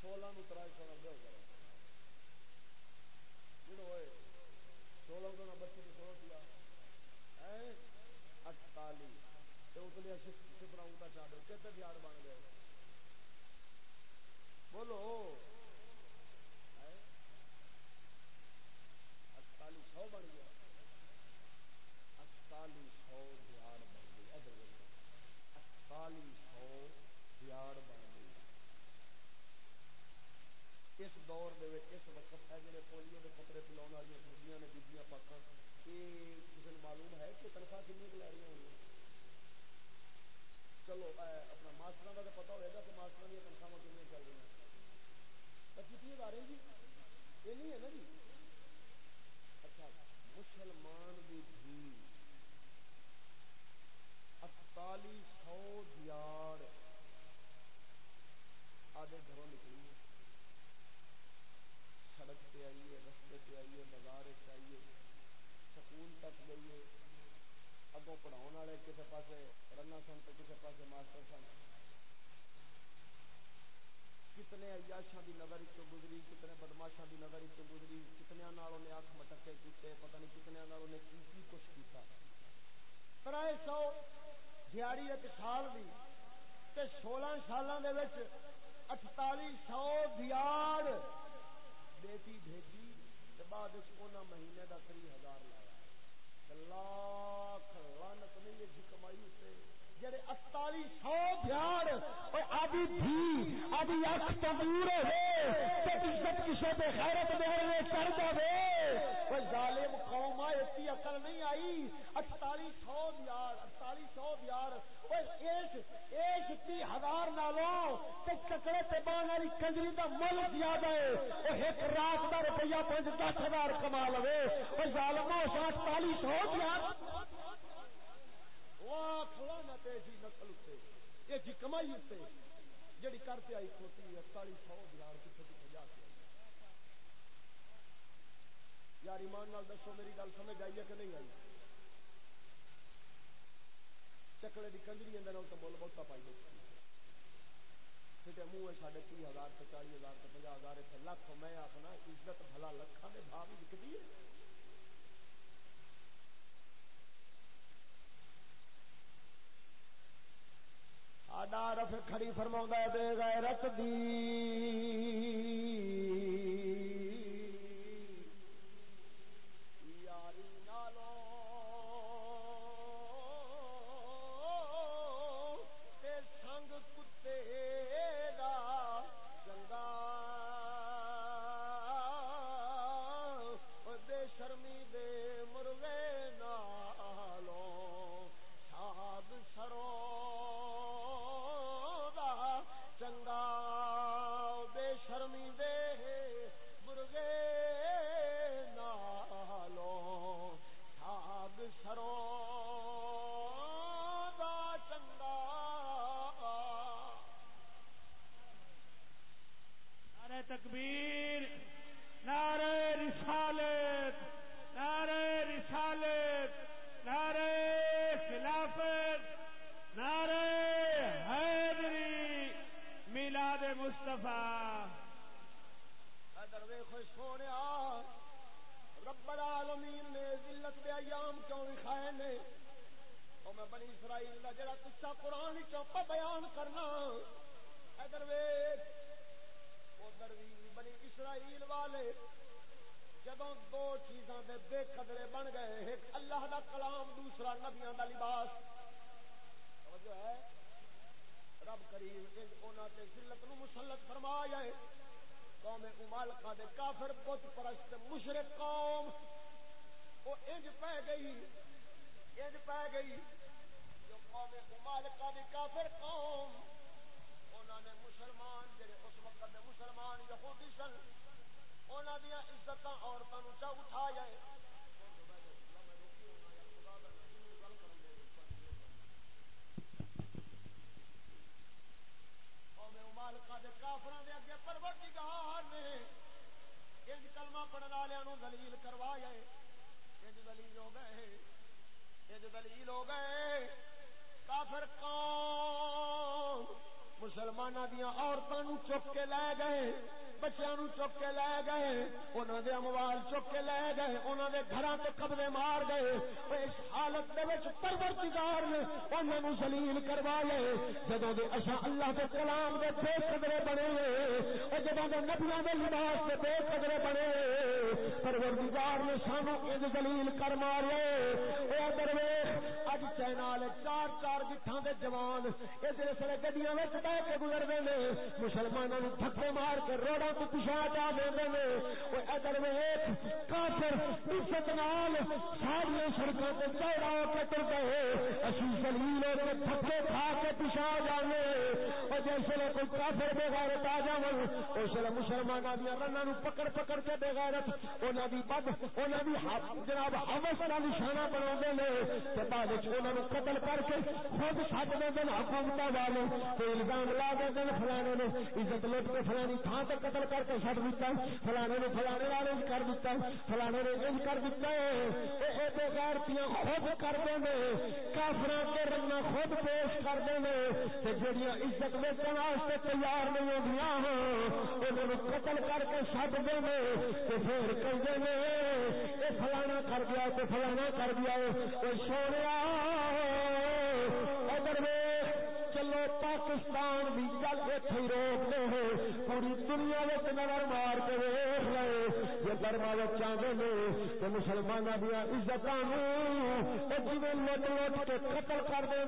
سولہ نو ترائے سو نبے ہو جائے جڑو ہوئے، سولہ سو بچی تو سولہ دیا۔ اٹتالی اتلیا سفر بن گئے۔ بولو اٹتالی سو بن گیا اٹتالی سو بن گئی ادھر اٹتالی سو بن گئی اس دور دے اس وقت ہے جڑے پولیو کے خطرے پلاؤ والی نے بیبیاں پاکاں یہ کسی معلوم ہے کہ تنخواہ کنی لے رہی ہوں گی چلو اپنا ماسٹر کا تو پتا ہوئے گا کہ ماسٹر دیا تنخواہ کنیا چل رہی ہیں بچی کی ادارے جی یہ نہیں ہے نا جی؟ اچھا مسلمان بھی دھی اکتالی سو دیار آدھے گھروں نکلی سڑک پہ آئیے، رستے پہ آئیے، بازار آئیے۔ سکول تک گئیے اگوں پڑھاؤ والے کسی پاس رنا سن تو کسی پاس ماسٹر سن کتنے عیاشاں دی نظر چ گزری کتنے بدماشاں دی نظر چ گزری کتنے انہیں اکھ مٹکے کیتے پتہ نہیں کتنے انہیں کی کی کچھ کیتا ترائے سو دیاری ایک سال دی تے سولہ سالاں دے وچ اٹتالی سو دیار بیٹی بھیجی بعد مہینے کا تری ہزار لایا لاکھ لانت نہیں ہے جی کمائی سے۔ جڑے اکتالی سو پیار آدھی دھی، آدھی اک تندور عزت کسی بے خیرت دے کر دے ظالم قوم اتنی عقل نہیں آئی۔ اٹتالیس سو یار اٹتالیس سو یار تی ہزار نالوں تے چکرے والی کنجری دا مل زیادہ ہے۔ او ایک رات دا روپیہ 5 دس ہزار کما لوے۔ او ظالمو 47 سو یار واہ جی نقل اتے جی آئی کھوتی 47 سو یار یار ایمان نال دسو میری گل سمجھ آئی ہے کہ نہیں آئی؟ چکلے کی کنجری اندر تو مل بہتا پائی دیتا منہ ہے ساڑھے تی ہزار سے چالی ہزار سے ہزار لکھ میں آخنا عزت بھلا لکھا دے بھا بھی وکتی ہے۔ آڈا رف کھڑی غیرت دی۔ رنگا بے شرمی دے مرغے نالو ساگ سرو دا چنگا۔ ارے تکبیر۔ نو کر مارے۔ او درویش، اج چین چار چار گٹھاں کے جوان اس لیے گڈیا بہ کے گزردے نے مسلماناں نو تھپے مار کے روڈوں کو پیشا جا دیندے نے ادھر کافر عزت نال ساری سڑکوں کے چوڑا کے تر گئے اصل ذلیل ہو کے تھپے کھا کے پیشا جانے جسے کوئی کافر بے غیرت آ جاون اس لیے مسلماناں دی رناں نو پکڑ پکڑ کے بے غیرت انہوں نے بد انہاں دی جناب ہمس کا نشانہ بنا بعد قتل کر کے خود چھڈ دے دین حکومتاں والے الزام لا دے دین فلانے نے عزت لوٹ کے فلانی تھان سے قتل کر کے چھڈ دتا فلانے نے فلانے والے کر دتا فلانے نے انج کر دیتا اے اے بے غیرتیاں خود کر دے کافر کے رنگ خود پیش کر دے جہاں عزت وچ پتر واسطے تیار نہیں ہوگیا قتل کر کے سب دے تو پھر یہ فلانا کر دیا تو فلانا کر دیا۔ سونے ادھر چلو پاکستان بھی گل اتوں روک دے پوری دنیا میں نظر مار دے فرمایا چاہتے ہیں کہ مسلمانوں دیا عزت لٹ لٹ کے قتل کر دے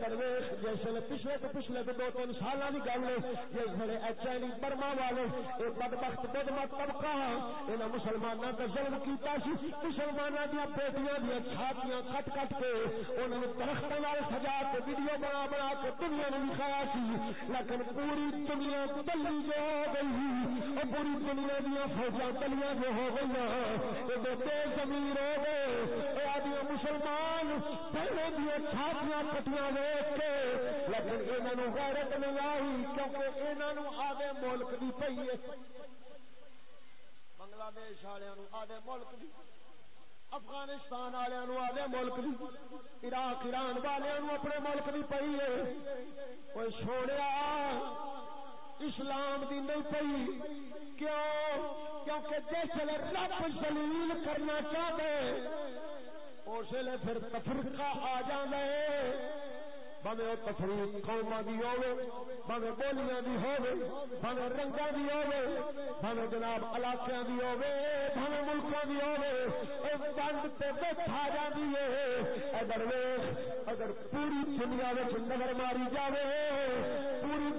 درویش جس نے پچھلے تو پچھلے تو دو تین سال کی گل ہے جس ویلے ایچ آئی برما والے یہ بد بخت بد مت طبقہ یہاں مسلمانوں کا ظلم کیا مسلمانوں دیا بیٹیاں دیا چھاتیاں کٹ کٹ کے انہوں نے درختوں والے سجا کے ویڈیو بنا بنا کے دنیا نے دکھایا سی، لیکن پوری دنیا دلی جو گئی۔ پوری دنیا دیا فوجیاں تلی دنیا ہو گئی زمین ہو گئے۔ آدمی مسلمان، پہلے دیا چھاپیاں کٹیاں ویچ کے، لیکن یہاں غیرت نہیں آئی کیونکہ یہاں آدھے ملک بھی پی ہے۔ بنگلہ دیش والوں آدھے ملک کی افغانستان والوں آدھے ملک کی عراق، ایران والوں اپنے ملک بھی پی ہے۔ کوئی چھوڑیا اسلام دی نہیں پئی۔ کیوں؟ کیونکہ جس رب سلیل کرنا چاہتے اس لیے پھر تفرقہ آ جائے بھاوے وہ تفریح قوما کی ہوے بھاوے بولیاں کی ہوے بھاوے رنگا کی ہوے بھاوے جناب علاقے کی ہوے بھاوے ملکوں کی ہوے بند تے بیٹھا جاتی ہے۔ اگر اگر پوری دنیا نظر ماری جاوے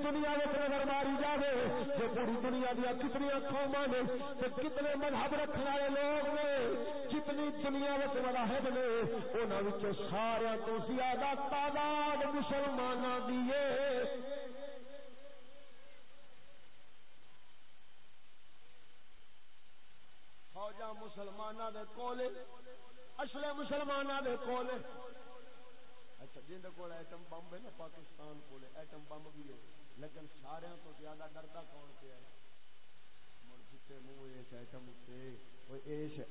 دنیا نظر ماری جاوے، جو پوری دنیا دیا کتنی قوما نے تو کتنے مذہب رکھنے والے لوگ نے، جتنی دنیا مذاہب نے انہوں سارا تو زیادہ تعداد مسلمان دیے فوجا مسلمان دے کولے اصل مسلمان دے کولے۔ اچھا جن کو ایٹم بمب ہے نا، پاکستان کو ایٹم بمب بھی ہے۔ لیکن سارے تو زیادہ ڈردا کون پہ ہے؟ ایٹم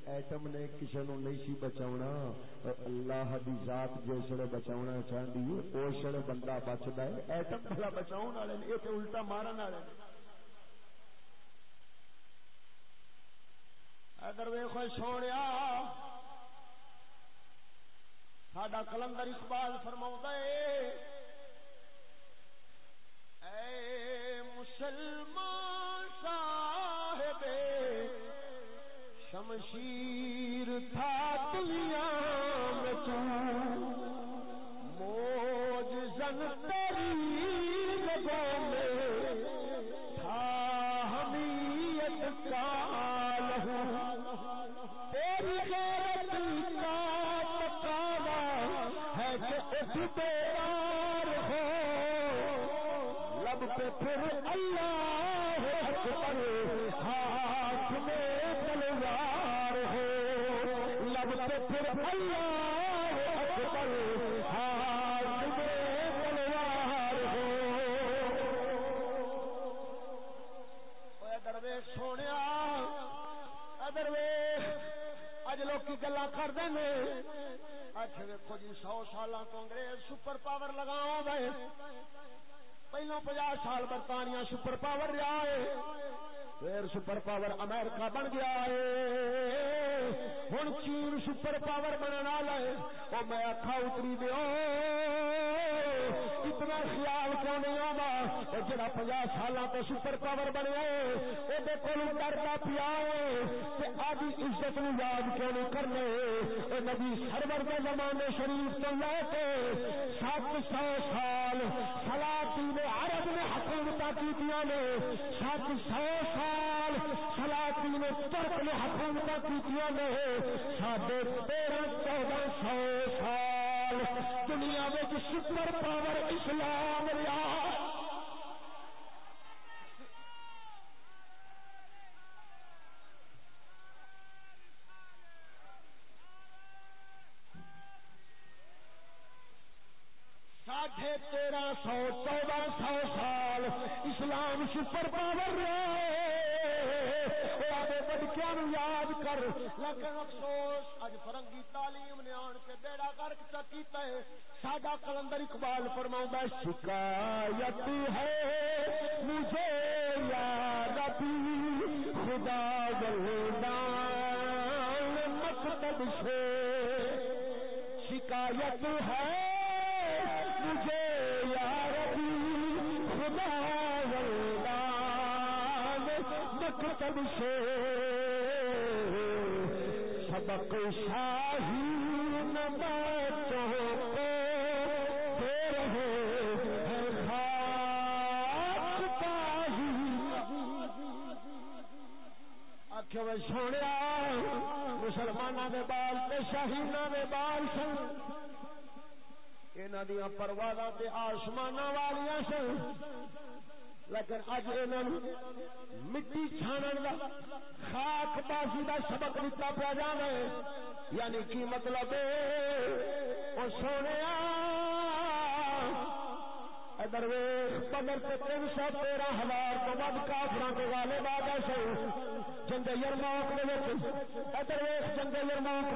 ایٹم نے کسی نو نہیں سی بچا اللہ دی ذات جس نے بچا چاہتی ہے اس نے بندہ بچتا ہے۔ ایٹم بلا بچاؤ والے یہ تو الٹا مارن والے اگر ویخو سونے ساڈا کلندر اقبال فرما اے مسلمان صاحب شمشیر تھا دنیا میں تو موج زن تیری اج لوگ گلا کرتے ہیں اچھا ویکو جی سو سال تو انگریز سپر پاور لگاؤ گئے پہلو پچاس سال برطانیہ سپر پاور رہا ہے۔ پھر سپر پاور امریکہ بن گیا ہے۔ ہوں چین سپر پاور بننا لائے ہے۔ وہ میں اکھا اتری دو آتا جڑا پناہ سال تو سپر پاور بنے وہ ڈرتا پیا آدھی عزت نو یاد کیوں نہیں کرنے؟ وہ نبی سرور کے زمانے شریف تو لے کے سات سو سال سلاطی نے عرب نے حکومت کی نے، سات سو سال سلاطی نے ترک نے حکومت کی نے، ساڈے تیرہ چودہ سو سال دنیا میں سپر پاور اسلام رہا ساڑھے تیرہ سو، چودہ سو سال اسلام سپر پاور بچیا یاد کر۔ لیکن افسوس اج فرنگی تعلیم نے آن کے بیڑا گرک چکیتا ہے۔ ساڈا کلندر اقبال فرما شکایت ہے۔ مجھے یا ربی خدا گلدان مقصد سے۔ شکایت ہے۔ مکتب سے سبق شاہی بچوں کو دے رہے ہیں خاک سونے مسلمانوں کے بال تے شہیدوں کے بال سن۔ انہوں دیا پرواز آسمان والی سن۔ لیکن اج انہوں مٹی چھانن دا خاک بازی دا سبق دتا پیا جانا یعنی کی مطلب وہ سونے ادھر بدر سے تین سو تیرہ ہزار تو ود کافر کے والے بادشاہ جنگل جنگ یرموک ادھر جنگ یرموک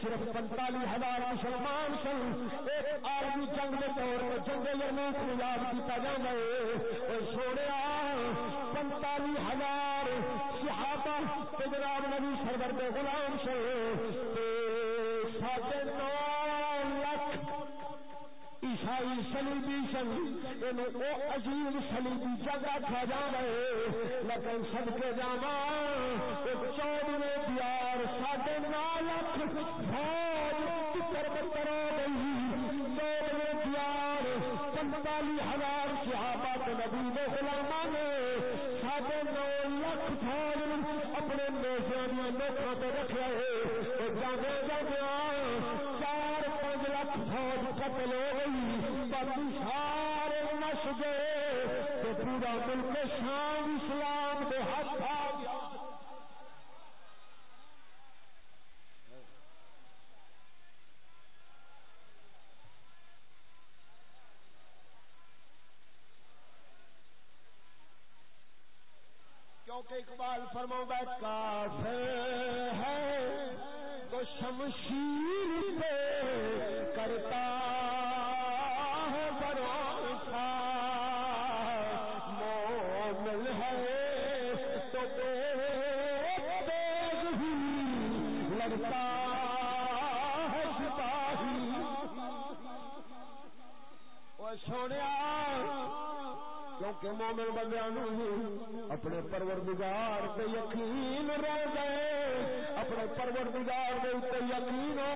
صرف پنتالی ہزار مسلمان سن۔ ایک آرمی جنگ کے طور پر جنگل یرموک کو یاد کیا جا ہے سونے پنتالی او عظیم سلیبی جگہ آخیا جا رہے لیکن سب کے جانا کیونکہ اقبال فرماؤں کافر ہے تو شمشیر کہ مومن بندیاں اپنے پروردگار سے یقین رہ گئے۔ اپنے پروردگار دے اوپر یقین